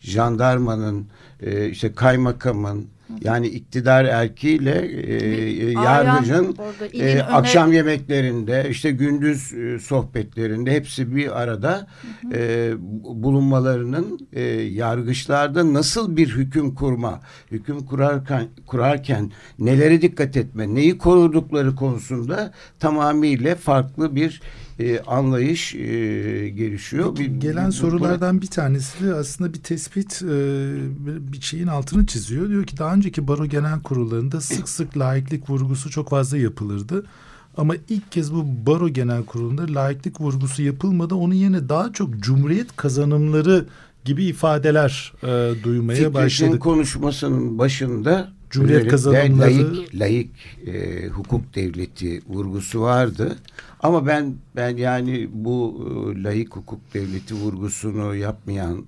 jandarmanın, e, işte kaymakamın, yani iktidar erkiyle e, yargıcın e, akşam yemeklerinde işte gündüz e, sohbetlerinde hepsi bir arada E, bulunmalarının e, yargıçlarda nasıl bir hüküm kurma, hüküm kurarken kurarken nelere dikkat etme, neyi korudukları konusunda tamamıyla farklı bir e, anlayış e, gelişiyor. Bir, Gelen bir, sorulardan bir tanesi de aslında bir tespit e, bir şeyin altını çiziyor. Diyor ki daha önceki baro genel kurullarında sık sık laiklik vurgusu çok fazla yapılırdı. Ama ilk kez bu baro genel kurulunda laiklik vurgusu yapılmadı. Onun yerine daha çok cumhuriyet kazanımları gibi ifadeler e, duymaya Fikret'in başladık. konuşmasının başında Cumhuriyet kazanımları layık, layık e, hukuk devleti vurgusu vardı. Ama ben ben yani bu e, layık hukuk devleti vurgusunu yapmayan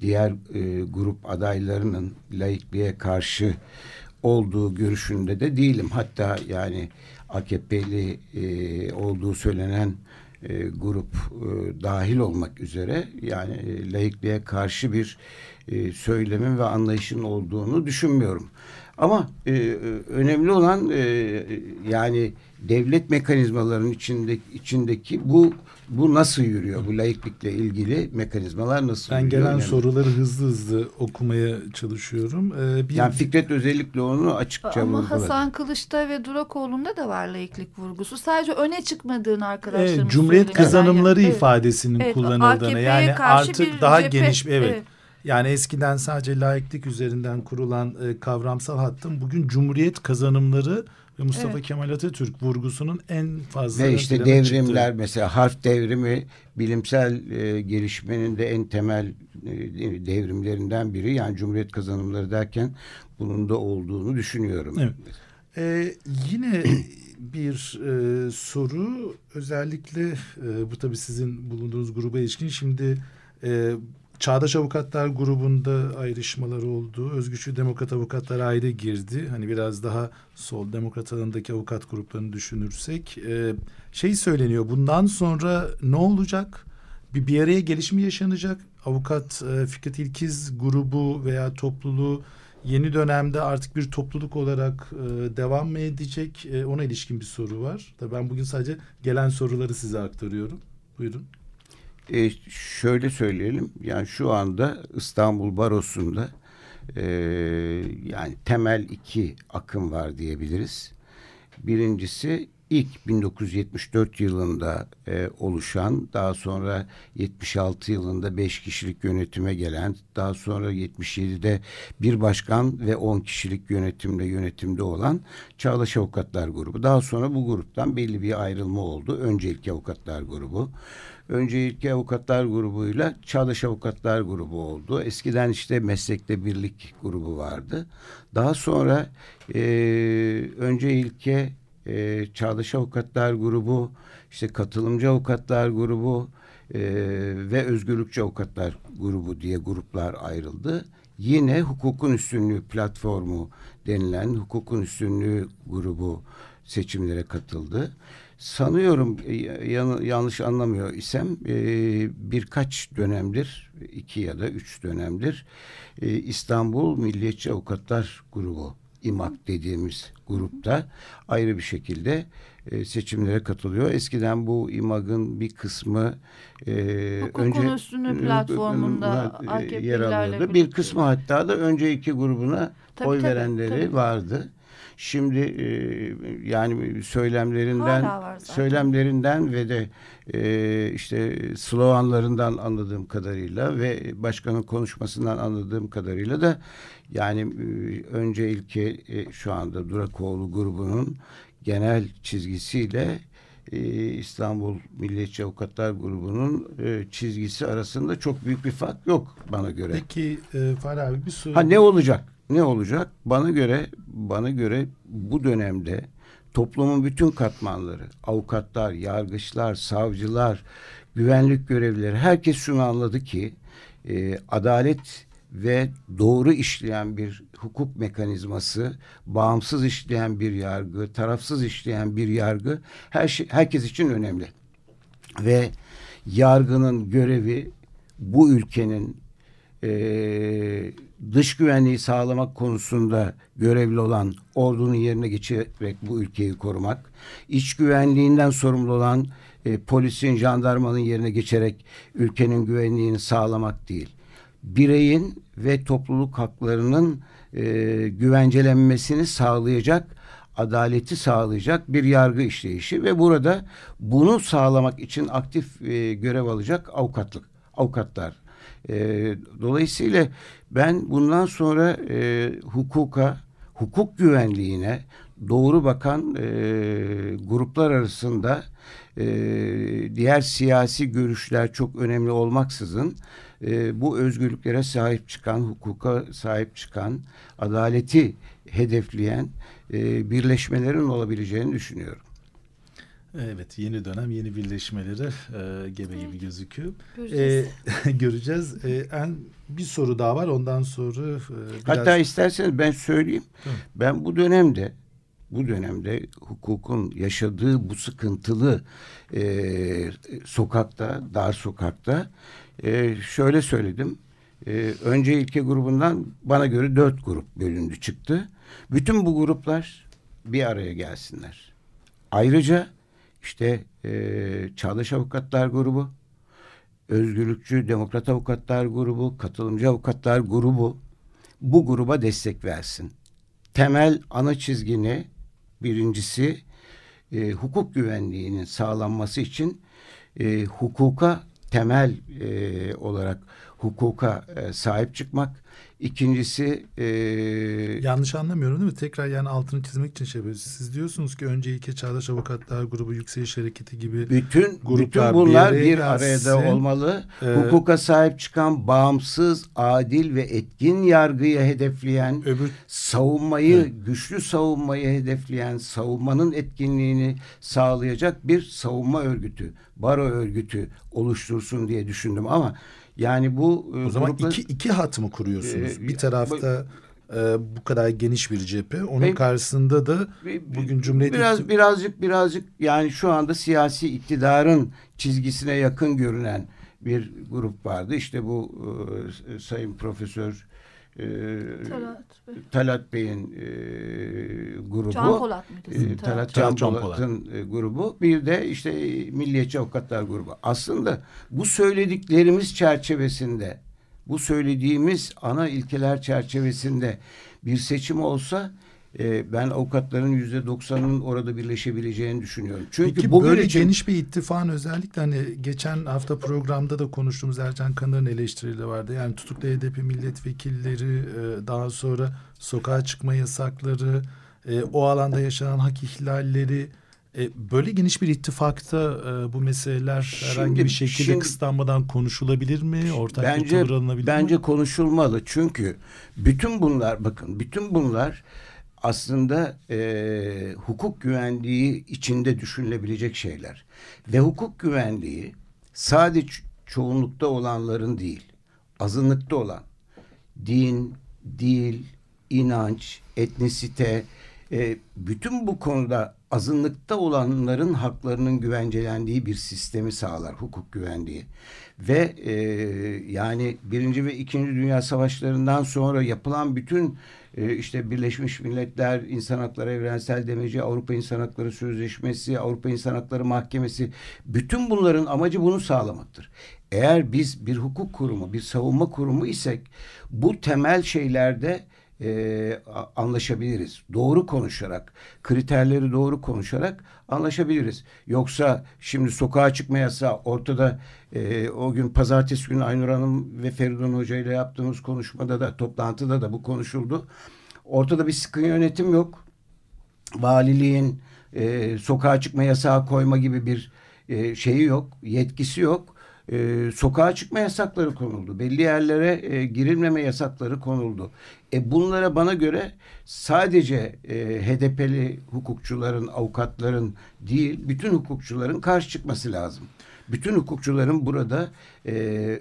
diğer e, grup adaylarının laikliğe karşı olduğu görüşünde de değilim. Hatta yani AKP'li e, olduğu söylenen e, grup e, dahil olmak üzere yani e, laikliğe karşı bir e, söylemin ve anlayışın olduğunu düşünmüyorum. Ama e, önemli olan e, yani devlet mekanizmalarının içindeki, içindeki bu bu nasıl yürüyor? Bu laiklikle ilgili mekanizmalar nasıl ben yürüyor? Ben gelen soruları hızlı hızlı okumaya çalışıyorum. Ee, bir... Yani Fikret özellikle onu açıkça Ama vurguladı. Hasan Kılıç'ta ve Durakoğlu'nda da var laiklik vurgusu. Sadece öne çıkmadığını arkadaşlarımız evet, Cumhuriyet kazanımları yani. ifadesinin evet, kullanıldığını. Yani artık daha cephe, geniş evet. evet yani eskiden sadece laiklik üzerinden kurulan e, kavramsal hattın bugün cumhuriyet kazanımları ve Mustafa evet. Kemal Atatürk vurgusunun en fazla ve işte devrimler çıktı. mesela harf devrimi bilimsel e, gelişmenin de en temel e, devrimlerinden biri yani cumhuriyet kazanımları derken bunun da olduğunu düşünüyorum. Evet. Ee, yine bir e, soru özellikle e, bu tabii sizin bulunduğunuz gruba ilişkin şimdi e, Çağdaş Avukatlar grubunda ayrışmalar oldu. Özgüçlü Demokrat Avukatlar ayrı girdi. Hani biraz daha sol demokrat alanındaki avukat gruplarını düşünürsek. E, şey söyleniyor bundan sonra ne olacak? Bir, bir araya gelişim yaşanacak. Avukat e, Fikret İlkiz grubu veya topluluğu yeni dönemde artık bir topluluk olarak e, devam mı edecek? E, ona ilişkin bir soru var. Tabii ben bugün sadece gelen soruları size aktarıyorum. Buyurun. E, şöyle söyleyelim yani şu anda İstanbul Barosu'nda e, yani temel iki akım var diyebiliriz. Birincisi ilk 1974 yılında e, oluşan, daha sonra 76 yılında 5 kişilik yönetime gelen, daha sonra 77'de bir başkan ve 10 kişilik yönetimde yönetimde olan Çağdaş Avukatlar Grubu. Daha sonra bu gruptan belli bir ayrılma oldu. Öncelikli Avukatlar Grubu. Öncelikli Avukatlar Grubu'yla Çağdaş Avukatlar Grubu oldu. Eskiden işte Meslekte Birlik Grubu vardı. Daha sonra e, önce ilke e, Çağdaş Avukatlar Grubu, işte Katılımcı Avukatlar Grubu e, ve Özgürlükçü Avukatlar Grubu diye gruplar ayrıldı. Yine hukukun üstünlüğü platformu denilen hukukun üstünlüğü grubu seçimlere katıldı. Sanıyorum e, yan, yanlış anlamıyor isem e, birkaç dönemdir, iki ya da üç dönemdir e, İstanbul Milliyetçi Avukatlar Grubu İMAK dediğimiz grupta ayrı bir şekilde e, seçimlere katılıyor. Eskiden bu İMAK'ın bir kısmı e, Hukukun önce üstünü platformunda yer alıyordu. Bir kısmı hatta da önce iki grubuna tabii, oy tabii, verenleri tabii. vardı. Şimdi e, yani söylemlerinden söylemlerinden ve de e, işte sloganlarından anladığım kadarıyla ve başkanın konuşmasından anladığım kadarıyla da yani e, önce ilki e, şu anda Durakoğlu grubunun genel çizgisiyle e, İstanbul Milliyetçi Avukatlar Grubu'nun e, çizgisi arasında çok büyük bir fark yok bana göre. Peki e, Fahri abi bir soru. Ha ne olacak? Ne olacak? Bana göre bana göre bu dönemde toplumun bütün katmanları, avukatlar, yargıçlar, savcılar, güvenlik görevlileri herkes şunu anladı ki e, adalet ve doğru işleyen bir hukuk mekanizması, bağımsız işleyen bir yargı, tarafsız işleyen bir yargı her şey herkes için önemli. Ve yargının görevi bu ülkenin e, dış güvenliği sağlamak konusunda görevli olan ordunun yerine geçerek bu ülkeyi korumak, iç güvenliğinden sorumlu olan e, polisin, jandarmanın yerine geçerek ülkenin güvenliğini sağlamak değil. Bireyin ve topluluk haklarının e, güvencelenmesini sağlayacak, adaleti sağlayacak bir yargı işleyişi ve burada bunu sağlamak için aktif e, görev alacak avukatlık, avukatlar e, dolayısıyla ben bundan sonra e, hukuka, hukuk güvenliğine doğru bakan e, gruplar arasında e, diğer siyasi görüşler çok önemli olmaksızın e, bu özgürlüklere sahip çıkan, hukuka sahip çıkan, adaleti hedefleyen e, birleşmelerin olabileceğini düşünüyorum. Evet yeni dönem yeni birleşmeleri e, gebe gibi gözüküyor. Göreceğiz. E, [laughs] göreceğiz. E, en bir soru daha var ondan sonra e, biraz... Hatta isterseniz ben söyleyeyim. Hı. Ben bu dönemde bu dönemde hukukun yaşadığı bu sıkıntılı e, sokakta, dar sokakta e, şöyle söyledim. E, önce ilke grubundan bana göre dört grup bölündü çıktı. Bütün bu gruplar bir araya gelsinler. Ayrıca işte e, Çağdaş Avukatlar Grubu, Özgürlükçü Demokrat Avukatlar Grubu, Katılımcı Avukatlar Grubu bu gruba destek versin. Temel ana çizgini birincisi e, hukuk güvenliğinin sağlanması için e, hukuka temel e, olarak hukuka e, sahip çıkmak, İkincisi e, yanlış anlamıyorum değil mi? Tekrar yani altını çizmek için şey yapıyoruz. Siz diyorsunuz ki önce İlke Çağdaş Avukatlar Grubu, Yükseliş Hareketi gibi bütün bütün bunlar bir, bir arada olmalı. Ee, Hukuka sahip çıkan bağımsız, adil ve etkin yargıyı hedefleyen, öbür savunmayı, evet. güçlü savunmayı hedefleyen, savunmanın etkinliğini sağlayacak bir savunma örgütü, baro örgütü oluştursun diye düşündüm ama yani bu e, o zaman gruplar, iki, iki hat mı kuruyorsunuz? E, bir tarafta e, bu kadar geniş bir cephe. Onun ben, karşısında da bugün Cumhuriyet biraz birazcık birazcık yani şu anda siyasi iktidarın çizgisine yakın görünen bir grup vardı. İşte bu e, sayın profesör e, Talat, Bey. Talat Bey'in e, grubu. Can Polat E, Talat Can, Can Polat'ın e, grubu. Bir de işte Milliyetçi Avukatlar grubu. Aslında bu söylediklerimiz çerçevesinde bu söylediğimiz ana ilkeler çerçevesinde bir seçim olsa e, ben avukatların yüzde doksanının orada birleşebileceğini düşünüyorum. Çünkü Peki böyle için geniş bir ittifakın özellikle hani geçen hafta programda da konuştuğumuz Ercan Kanar'ın eleştirileri vardı. Yani tutuklu HDP milletvekilleri e, daha sonra sokağa çıkma yasakları e, o alanda yaşanan hak ihlalleri e, böyle geniş bir ittifakta e, bu meseleler Şimdi- herhangi bir şekilde şimdi- kısıtlanmadan konuşulabilir mi? Ortak bir bence tavır alınabilir bence mi? konuşulmalı. Çünkü bütün bunlar bakın bütün bunlar aslında e, hukuk güvenliği içinde düşünülebilecek şeyler. Ve hukuk güvenliği sadece ço- çoğunlukta olanların değil, azınlıkta olan din, dil, inanç, etnisite, e, bütün bu konuda azınlıkta olanların haklarının güvencelendiği bir sistemi sağlar hukuk güvenliği. Ve e, yani Birinci ve İkinci Dünya Savaşlarından sonra yapılan bütün e, işte Birleşmiş Milletler İnsan Hakları Evrensel Demeci, Avrupa İnsan Hakları Sözleşmesi, Avrupa İnsan Hakları Mahkemesi bütün bunların amacı bunu sağlamaktır. Eğer biz bir hukuk kurumu, bir savunma kurumu isek bu temel şeylerde e, anlaşabiliriz. Doğru konuşarak, kriterleri doğru konuşarak anlaşabiliriz. Yoksa şimdi sokağa çıkma yasağı ortada e, o gün pazartesi günü Aynur Hanım ve Feridun Hoca ile yaptığımız konuşmada da toplantıda da bu konuşuldu. Ortada bir sıkı yönetim yok. Valiliğin e, sokağa çıkma yasağı koyma gibi bir e, şeyi yok, yetkisi yok. E, sokağa çıkma yasakları konuldu. Belli yerlere e, girilmeme yasakları konuldu. E, bunlara bana göre sadece e, HDP'li hukukçuların, avukatların değil, bütün hukukçuların karşı çıkması lazım. Bütün hukukçuların burada e,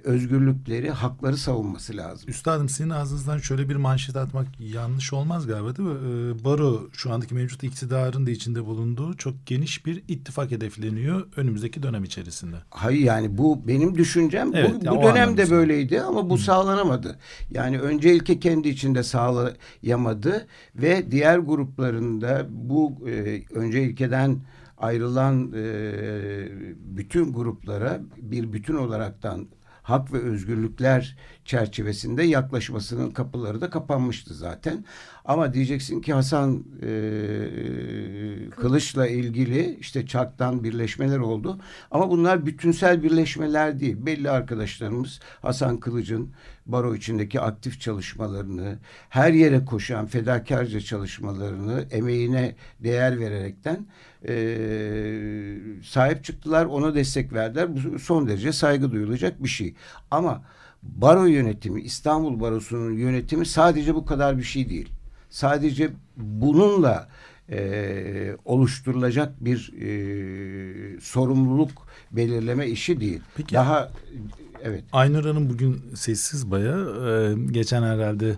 özgürlükleri, hakları savunması lazım. Üstadım sizin ağzınızdan şöyle bir manşet atmak yanlış olmaz galiba değil mi? Ee, Baro şu andaki mevcut iktidarın da içinde bulunduğu çok geniş bir ittifak hedefleniyor önümüzdeki dönem içerisinde. Hayır yani bu benim düşüncem. Evet, bu, yani bu dönemde böyleydi ama bu sağlanamadı. Yani önce ilke kendi içinde sağlayamadı ve diğer gruplarında bu e, önce ilkeden ayrılan bütün gruplara bir bütün olaraktan hak ve özgürlükler çerçevesinde yaklaşmasının kapıları da kapanmıştı zaten. Ama diyeceksin ki Hasan e, Kılıç'la ilgili işte çarktan birleşmeler oldu. Ama bunlar bütünsel birleşmeler değil. Belli arkadaşlarımız Hasan Kılıç'ın baro içindeki aktif çalışmalarını, her yere koşan fedakarca çalışmalarını, emeğine değer vererekten e, sahip çıktılar, ona destek verdiler. Bu son derece saygı duyulacak bir şey. Ama baro yönetimi, İstanbul Barosu'nun yönetimi sadece bu kadar bir şey değil. Sadece bununla e, oluşturulacak bir e, sorumluluk belirleme işi değil. Peki. Daha evet. Aynur Hanım bugün sessiz baya. Ee, geçen herhalde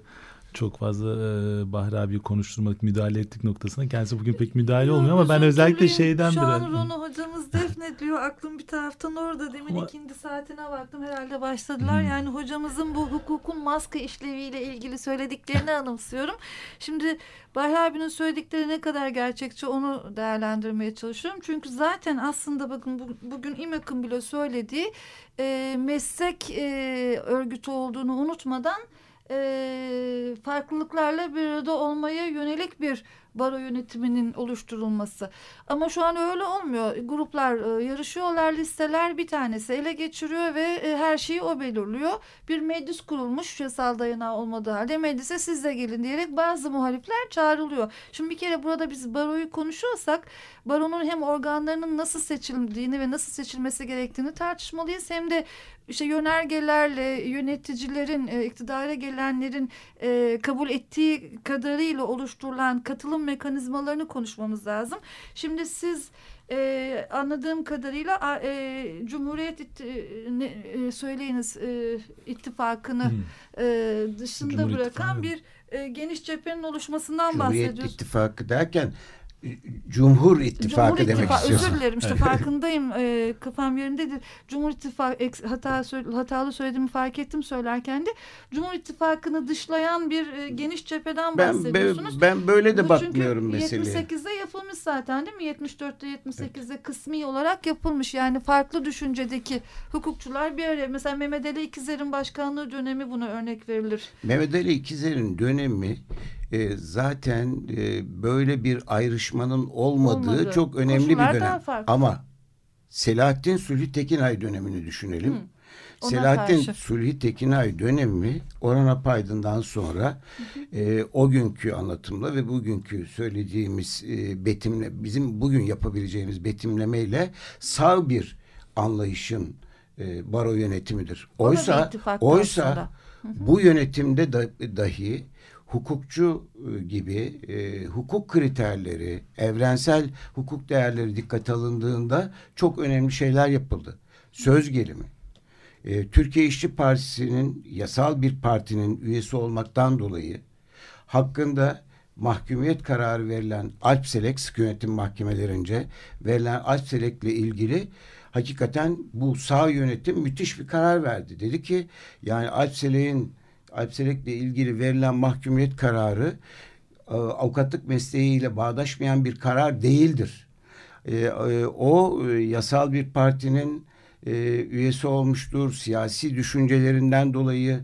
çok fazla e, Bahri abi konuşturmak, müdahale ettik noktasına. Kendisi bugün pek müdahale olmuyor ama ben özellikle dilerim. şeyden Şu biraz... an Rono hocamız defnediyor. Aklım bir taraftan orada. Demin Ama- ikindi saatine baktım. Herhalde başladılar. Hmm. Yani hocamızın bu hukukun maske işleviyle ilgili söylediklerini anımsıyorum. Şimdi Bahri abinin söyledikleri ne kadar gerçekçi onu değerlendirmeye çalışıyorum. Çünkü zaten aslında bakın bu- bugün İMEK'in bile söylediği e, meslek e, örgütü olduğunu unutmadan e, farklılıklarla bir arada olmaya yönelik bir baro yönetiminin oluşturulması. Ama şu an öyle olmuyor. Gruplar e, yarışıyorlar, listeler bir tanesi ele geçiriyor ve e, her şeyi o belirliyor. Bir meclis kurulmuş yasal dayanağı olmadığı halde meclise siz de gelin diyerek bazı muhalifler çağrılıyor. Şimdi bir kere burada biz baroyu konuşuyorsak baronun hem organlarının nasıl seçildiğini ve nasıl seçilmesi gerektiğini tartışmalıyız. Hem de işte yönergelerle yöneticilerin, e, iktidara gelenlerin e, kabul ettiği kadarıyla oluşturulan katılım mekanizmalarını konuşmamız lazım. Şimdi siz e, anladığım kadarıyla e, Cumhuriyet İtti- ne, e, söyleyiniz e, ittifakını Hmm. e, dışında Cumhur bırakan İttifakı. bir e, geniş cephenin oluşmasından Cumhuriyet bahsediyoruz. İttifakı derken Cumhur İttifakı Cumhur demek İttifakı- istiyorsun. Özür dilerim işte farkındayım e, kafam yerindedir. Cumhur İttifakı hata hatalı söylediğimi fark ettim söylerken de Cumhur İttifakı'nı dışlayan bir e, geniş cepheden Ben, bahsediyorsunuz. ben, ben böyle de Bu bakmıyorum çünkü meseleye. 78'de yapılmış zaten değil mi? 74'te 78'de kısmi olarak yapılmış. Yani farklı düşüncedeki hukukçular bir araya. Mesela Mehmet Ali İkizler'in başkanlığı dönemi buna örnek verilir. Mehmet Ali İkizer'in dönemi e, zaten e, böyle bir ayrışmanın olmadığı Olmadı. çok önemli Koşullar bir dönem. Ama Selahattin Sulhi Tekinay dönemini düşünelim. Hı. Ona Selahattin karşı. Sulhi Tekinay dönemi Orhan Apaydın'dan sonra e, o günkü anlatımla ve bugünkü söylediğimiz e, betimle bizim bugün yapabileceğimiz betimlemeyle sağ bir anlayışın e, baro yönetimidir. Oysa oysa bu yönetimde da, dahi hukukçu e, gibi e, hukuk kriterleri, evrensel hukuk değerleri dikkate alındığında çok önemli şeyler yapıldı. Söz gelimi. E, Türkiye İşçi Partisi'nin yasal bir partinin üyesi olmaktan dolayı hakkında mahkumiyet kararı verilen Alpselek sık yönetim mahkemelerince verilen Alpselek'le ilgili hakikaten bu sağ yönetim müthiş bir karar verdi. Dedi ki yani Alpselek'le ilgili verilen mahkumiyet kararı e, avukatlık mesleğiyle bağdaşmayan bir karar değildir. E, e, o yasal bir partinin üyesi olmuştur. Siyasi düşüncelerinden dolayı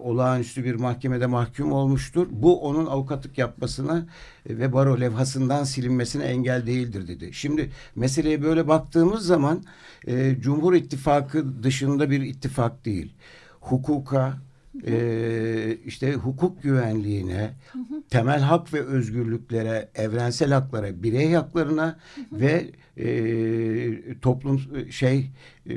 olağanüstü bir mahkemede mahkum olmuştur. Bu onun avukatlık yapmasına ve baro levhasından silinmesine engel değildir dedi. Şimdi meseleye böyle baktığımız zaman e, Cumhur İttifakı dışında bir ittifak değil. Hukuka, e, işte hukuk güvenliğine, temel hak ve özgürlüklere, evrensel haklara, birey haklarına ve e, toplum şey e,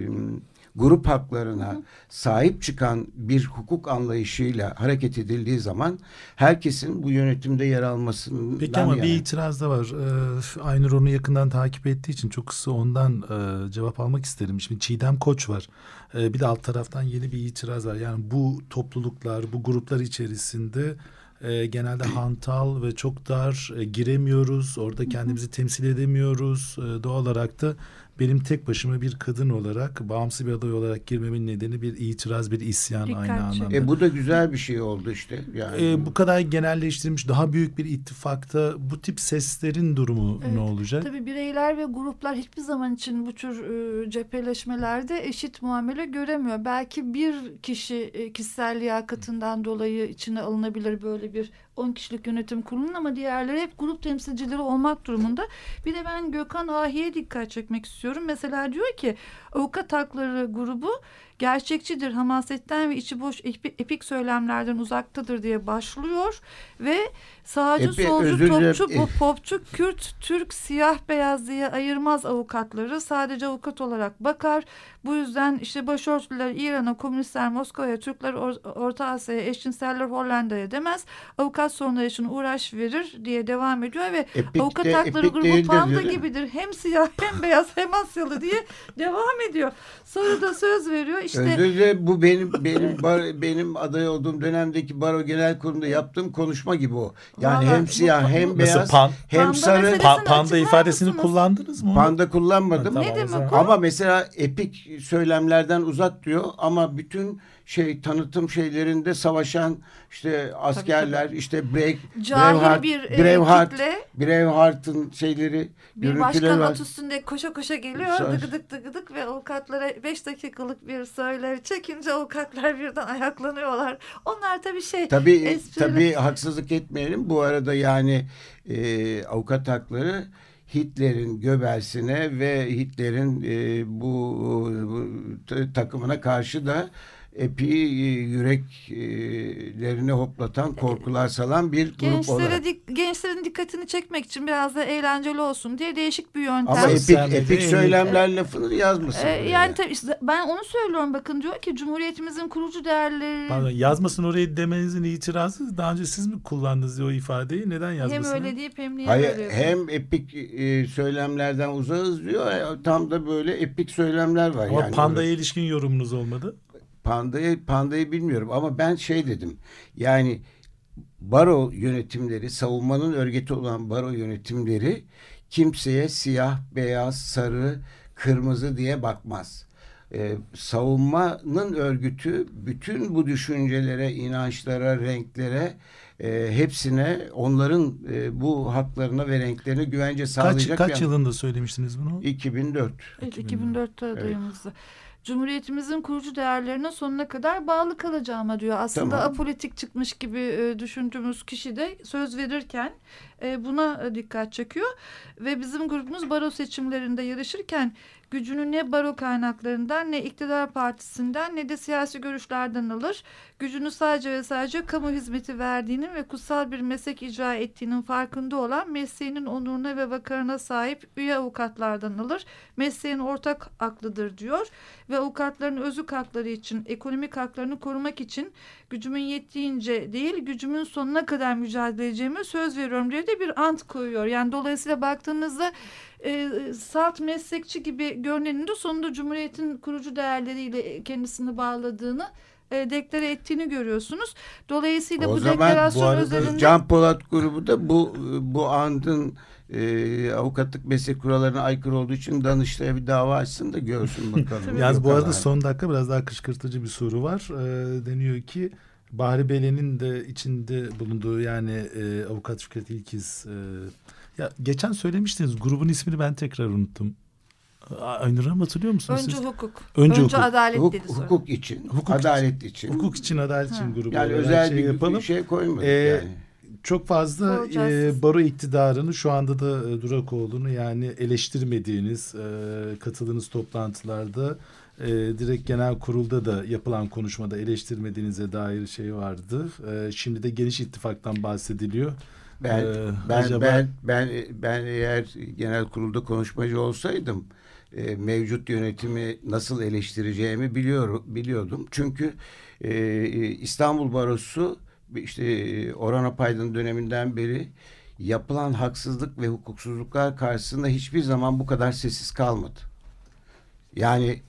grup haklarına sahip çıkan bir hukuk anlayışıyla hareket edildiği zaman herkesin bu yönetimde yer almasından Peki ama yana. bir itiraz da var. Ee, Aynur onu yakından takip ettiği için çok kısa ondan e, cevap almak isterim. Şimdi Çiğdem Koç var. Ee, bir de alt taraftan yeni bir itiraz var. Yani bu topluluklar, bu gruplar içerisinde e, genelde hantal ve çok dar e, giremiyoruz. Orada kendimizi temsil edemiyoruz. E, doğal olarak da benim tek başıma bir kadın olarak, bağımsız bir aday olarak girmemin nedeni bir itiraz, bir isyan Dikkat aynı anlamda. E bu da güzel bir şey oldu işte. Yani Ee, bu kadar genelleştirilmiş daha büyük bir ittifakta bu tip seslerin durumu Evet, ne olacak? Tabii bireyler ve gruplar hiçbir zaman için bu tür e, cepheleşmelerde eşit muamele göremiyor. Belki bir kişi e, kişisel liyakatından dolayı içine alınabilir böyle bir 10 kişilik yönetim kurulunun ama diğerleri hep grup temsilcileri olmak durumunda. Bir de ben Gökhan Ahi'ye dikkat çekmek istiyorum. Mesela diyor ki avukat hakları grubu gerçekçidir, hamasetten ve içi boş epi- epik söylemlerden uzaktadır diye başlıyor ve sağcı, Epi- solcu, topçu, bu popçu, Kürt, Türk, siyah, beyaz diye ayırmaz avukatları. Sadece avukat olarak bakar. Bu yüzden işte başörtüler İran'a, komünistler Moskova'ya, Türkler Or- Orta Asya'ya, eşcinseller Hollanda'ya demez. Avukat sorunları için uğraş verir diye devam ediyor ve Epik avukat de- hakları grubu panda gibidir. Hem siyah hem beyaz hem Asyalı diye devam ediyor. Sonra da söz veriyor. İşte Özür dilerim bu benim [laughs] benim bar, benim aday olduğum dönemdeki baro genel kurulunda yaptığım konuşma gibi o. Yani Vallahi hem bu- siyah hem Nasıl beyaz pan- hem Panda sarı Pa- panda ifadesini mısınız? kullandınız mı? panda kullanmadım. Ha, Ne tamam, o demek o? Ama mesela epik söylemlerden uzak diyor ama bütün şey tanıtım şeylerinde savaşan işte askerler işte Break, Cahil Braveheart, bir, e, Braveheart, kitle. Braveheart'ın şeyleri bir başkan var. at üstünde koşa koşa geliyor Söz. dıgıdık dıgıdık ve avukatlara beş dakikalık bir söylev çekince avukatlar birden ayaklanıyorlar. Onlar tabii şey Tabii esprili. tabii haksızlık etmeyelim. Bu arada yani e, avukat hakları Hitler'in Göbels'ine ve Hitler'in e, bu, bu takımına karşı da epi e, yüreklerini hoplatan, korkular salan bir grup Gençlere olarak. dik- gençlerin dikkatini çekmek için biraz da eğlenceli olsun diye değişik bir yöntem. Ama epik, epik söylemler lafını yazmasın. Ee, buraya. yani tabii ben onu söylüyorum bakın diyor ki Cumhuriyetimizin kurucu değerleri Pardon, yazmasın orayı demenizin itirazı daha önce siz mi kullandınız o ifadeyi? Neden hem yazmasın? öyle deyip hem niye Hayır, böyle hem epik e, söylemlerden uzağız diyor. e, Tam da böyle epik söylemler var. Ama yani. pandaya ilişkin yorumunuz olmadı. Pandayı, pandayı bilmiyorum ama ben şey dedim. Yani baro yönetimleri, savunmanın örgütü olan baro yönetimleri kimseye siyah, beyaz, sarı, kırmızı diye bakmaz. Ee, savunmanın örgütü bütün bu düşüncelere, inançlara, renklere e, hepsine onların e, bu haklarına ve renklerine güvence Kaç, sağlayacak kaç bir yılında söylemiştiniz bunu? 2004. Evet, 2004'te adayımızdı. Cumhuriyetimizin kurucu değerlerine sonuna kadar bağlı kalacağıma diyor. Aslında Tamam. apolitik çıkmış gibi e, düşündüğümüz kişi de söz verirken e, buna e, dikkat çekiyor. Ve bizim grubumuz baro seçimlerinde yarışırken gücünü ne baro kaynaklarından ne iktidar partisinden ne de siyasi görüşlerden alır. Gücünü sadece ve sadece kamu hizmeti verdiğinin ve kutsal bir meslek icra ettiğinin farkında olan mesleğinin onuruna ve vakarına sahip üye avukatlardan alır. Mesleğin ortak aklıdır diyor ve avukatların özlük hakları için, ekonomik haklarını korumak için gücümün yettiğince değil gücümün sonuna kadar mücadele edeceğime söz veriyorum diye de bir ant koyuyor. Yani dolayısıyla baktığınızda e, salt meslekçi gibi görünenin de sonunda Cumhuriyet'in kurucu değerleriyle kendisini bağladığını e, deklare ettiğini görüyorsunuz. Dolayısıyla o bu zaman bu deklarasyon arada üzerinde Can Polat grubu da bu bu andın e, avukatlık meslek kurallarına aykırı olduğu için Danıştay'a bir dava açsın da görsün [laughs] bakalım. Yalnız bu arada son dakika biraz daha kışkırtıcı bir soru var. Ee, deniyor ki Bahri Belen'in de içinde bulunduğu yani e, avukat Fikret İlkiz e, ya geçen söylemiştiniz grubun ismini ben tekrar unuttum. Aynur Hanım hatırlıyor musunuz önce siz? hukuk, Önce önce, hukuk. adalet hukuk, dedi sonra. hukuk için, Hukuk adalet için. Hukuk için adalet için grubu yani özel şey bir, yapalım. bir şey koymadık Ee, yani. Çok fazla Baro e, baro iktidarını şu anda da e, Durakoğlu'nu yani eleştirmediğiniz, e, katıldığınız toplantılarda e, direkt genel kurulda da yapılan konuşmada eleştirmediğinize dair şey vardı. E, şimdi de geniş ittifaktan bahsediliyor. Ben Ee, ben, acaba- ben ben ben eğer genel kurulda konuşmacı olsaydım e, mevcut yönetimi nasıl eleştireceğimi biliyor biliyordum. Çünkü e, İstanbul Barosu işte e, Orhan Apaydın döneminden beri yapılan haksızlık ve hukuksuzluklar karşısında hiçbir zaman bu kadar sessiz kalmadı. Yani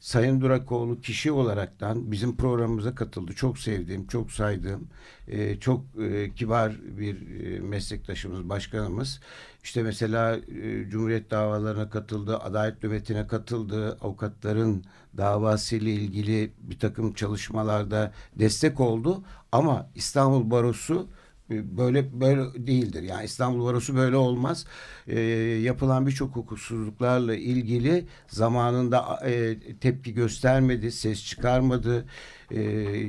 Sayın Durakoğlu kişi olaraktan bizim programımıza katıldı. Çok sevdiğim, çok saydığım, e, çok e, kibar bir e, meslektaşımız, başkanımız. İşte mesela e, Cumhuriyet davalarına katıldı, adalet nöbetine katıldı, avukatların davasıyla ilgili bir takım çalışmalarda destek oldu. Ama İstanbul Barosu böyle böyle değildir. Yani İstanbul Barosu böyle olmaz. E, yapılan birçok hukuksuzluklarla ilgili zamanında e, tepki göstermedi, ses çıkarmadı. E,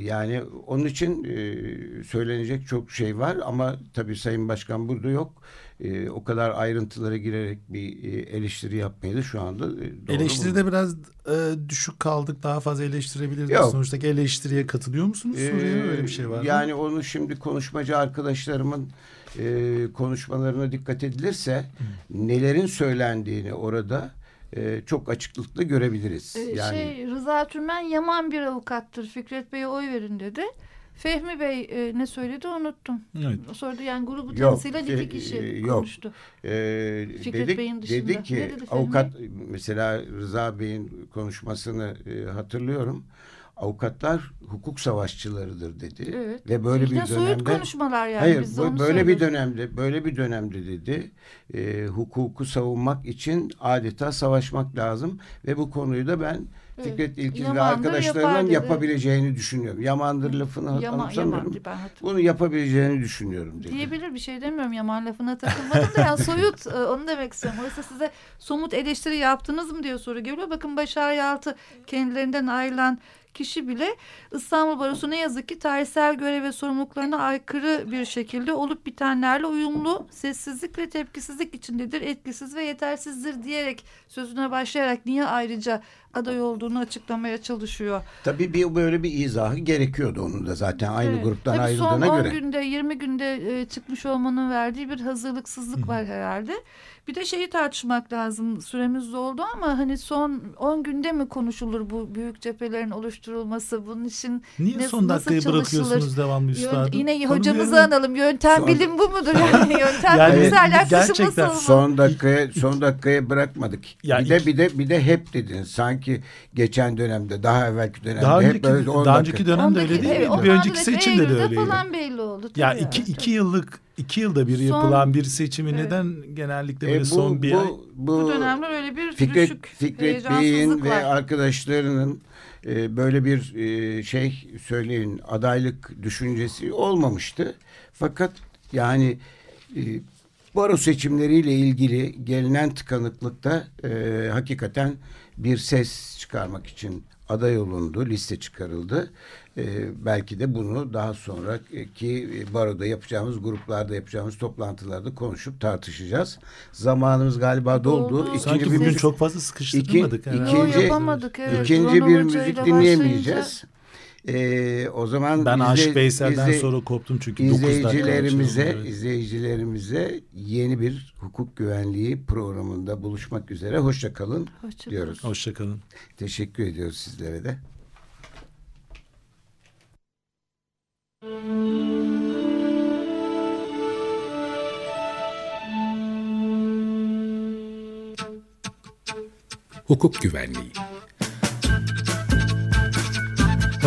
yani onun için e, söylenecek çok şey var ama tabii Sayın Başkan burada yok. E, o kadar ayrıntılara girerek bir e, eleştiri yapmayı da şu anda e, doğru Eleştiride biraz e, düşük kaldık. Daha fazla eleştirebiliriz. Yok. Sonuçtaki eleştiriye katılıyor musunuz? Ee, öyle bir şey var mı? Yani onu şimdi konuşmacı arkadaşlarımın e, konuşmalarına dikkat edilirse nelerin söylendiğini orada e, çok açıklıkla görebiliriz. Ee, yani Şey Rıza Türmen yaman bir avukattır. Fikret Bey'e oy verin dedi. Fehmi Bey e, ne söyledi unuttum. Evet. Sordu yani grubu Fe- iki kişi e, yok. konuştu. e, Fikret dedik, Bey'in dışında. dedi ki Ne dedi avukat mesela Rıza Bey'in konuşmasını e, hatırlıyorum. Avukatlar hukuk savaşçılarıdır dedi. Evet. Ve böyle bir soyut dönemde konuşmalar yani Hayır, biz böyle bir söylüyoruz. dönemde, böyle bir dönemde dedi, e, hukuku savunmak için adeta savaşmak lazım ve bu konuyu da ben Evet. Fikret İlkiz ve arkadaşlarının yapabileceğini düşünüyorum. Yamandır lafını Yama, anımsamıyorum. Hatırlıyorum. Bunu yapabileceğini düşünüyorum dedi. Diyebilir bir şey demiyorum Yaman lafına takılmadım da yani [laughs] soyut e, onu demek istiyorum. Oysa size somut eleştiri yaptınız mı diye soru geliyor. Bakın Başar Yaltı kendilerinden ayrılan kişi bile İstanbul Barosu ne yazık ki tarihsel görev ve sorumluluklarına aykırı bir şekilde olup bitenlerle uyumlu, sessizlik ve tepkisizlik içindedir, etkisiz ve yetersizdir diyerek sözüne başlayarak niye ayrıca aday olduğunu açıklamaya çalışıyor. Tabii bir böyle bir izahı gerekiyordu onun da zaten aynı Evet. gruptan Tabii ayrıldığına son 10 göre. günde 20 günde e, çıkmış olmanın verdiği bir hazırlıksızlık var herhalde. Bir de şeyi tartışmak lazım. Süremiz doldu ama hani son 10 günde mi konuşulur bu büyük cephelerin oluşturulması? Bunun için Niye nasıl- son dakikayı bırakıyorsunuz devamlı Yön- üstadım? yine Konu hocamızı verin. analım. Yöntem Son- bilim bu mudur? Yani [laughs] yöntem Yani bilimsel yaklaşım gerçekten? Son dakikaya son dakikaya bırakmadık. Ya bir de bir de bir de hep dediniz. Sanki geçen dönemde, daha evvelki dönemde Daha hep önceki, böyle on daha dakika. önceki dönemde öyle değil evet, miydi? Bir önceki da seçim de öyleydi. falan belli oldu. Ya tabii iki, yani. iki yıllık iki yılda bir Son- yapılan bir seçimi Evet. neden genellikle E, böyle bu, son bir ay bu, bu, Bu dönemler öyle bir Fikret, düşük Fikret Bey'in ve arkadaşlarının e, böyle bir e, şey söyleyin adaylık düşüncesi olmamıştı. Fakat yani e, baro seçimleriyle ilgili gelinen tıkanıklıkta e, hakikaten bir ses çıkarmak için aday olundu, liste çıkarıldı. E, belki de bunu daha sonraki baroda yapacağımız, gruplarda yapacağımız toplantılarda konuşup tartışacağız. Zamanımız galiba doldu. Doldu. İkinci Sanki bir bugün müzik- çok fazla sıkıştırmadık. İki- herhalde. ikinci- Yo, yapamadık, evet. İkinci bir müzik dinleyemeyeceğiz. Ee, o zaman Ben izle- Aşık Veysel'den izle- sonra koptum çünkü 9 dakika. izleyicilerimize izleyicilerimize yeni bir hukuk güvenliği programında buluşmak üzere. Hoşça kalın Hoşça kalın. diyoruz. Hoşçakalın. Teşekkür ediyoruz sizlere de. Hukuk Güvenliği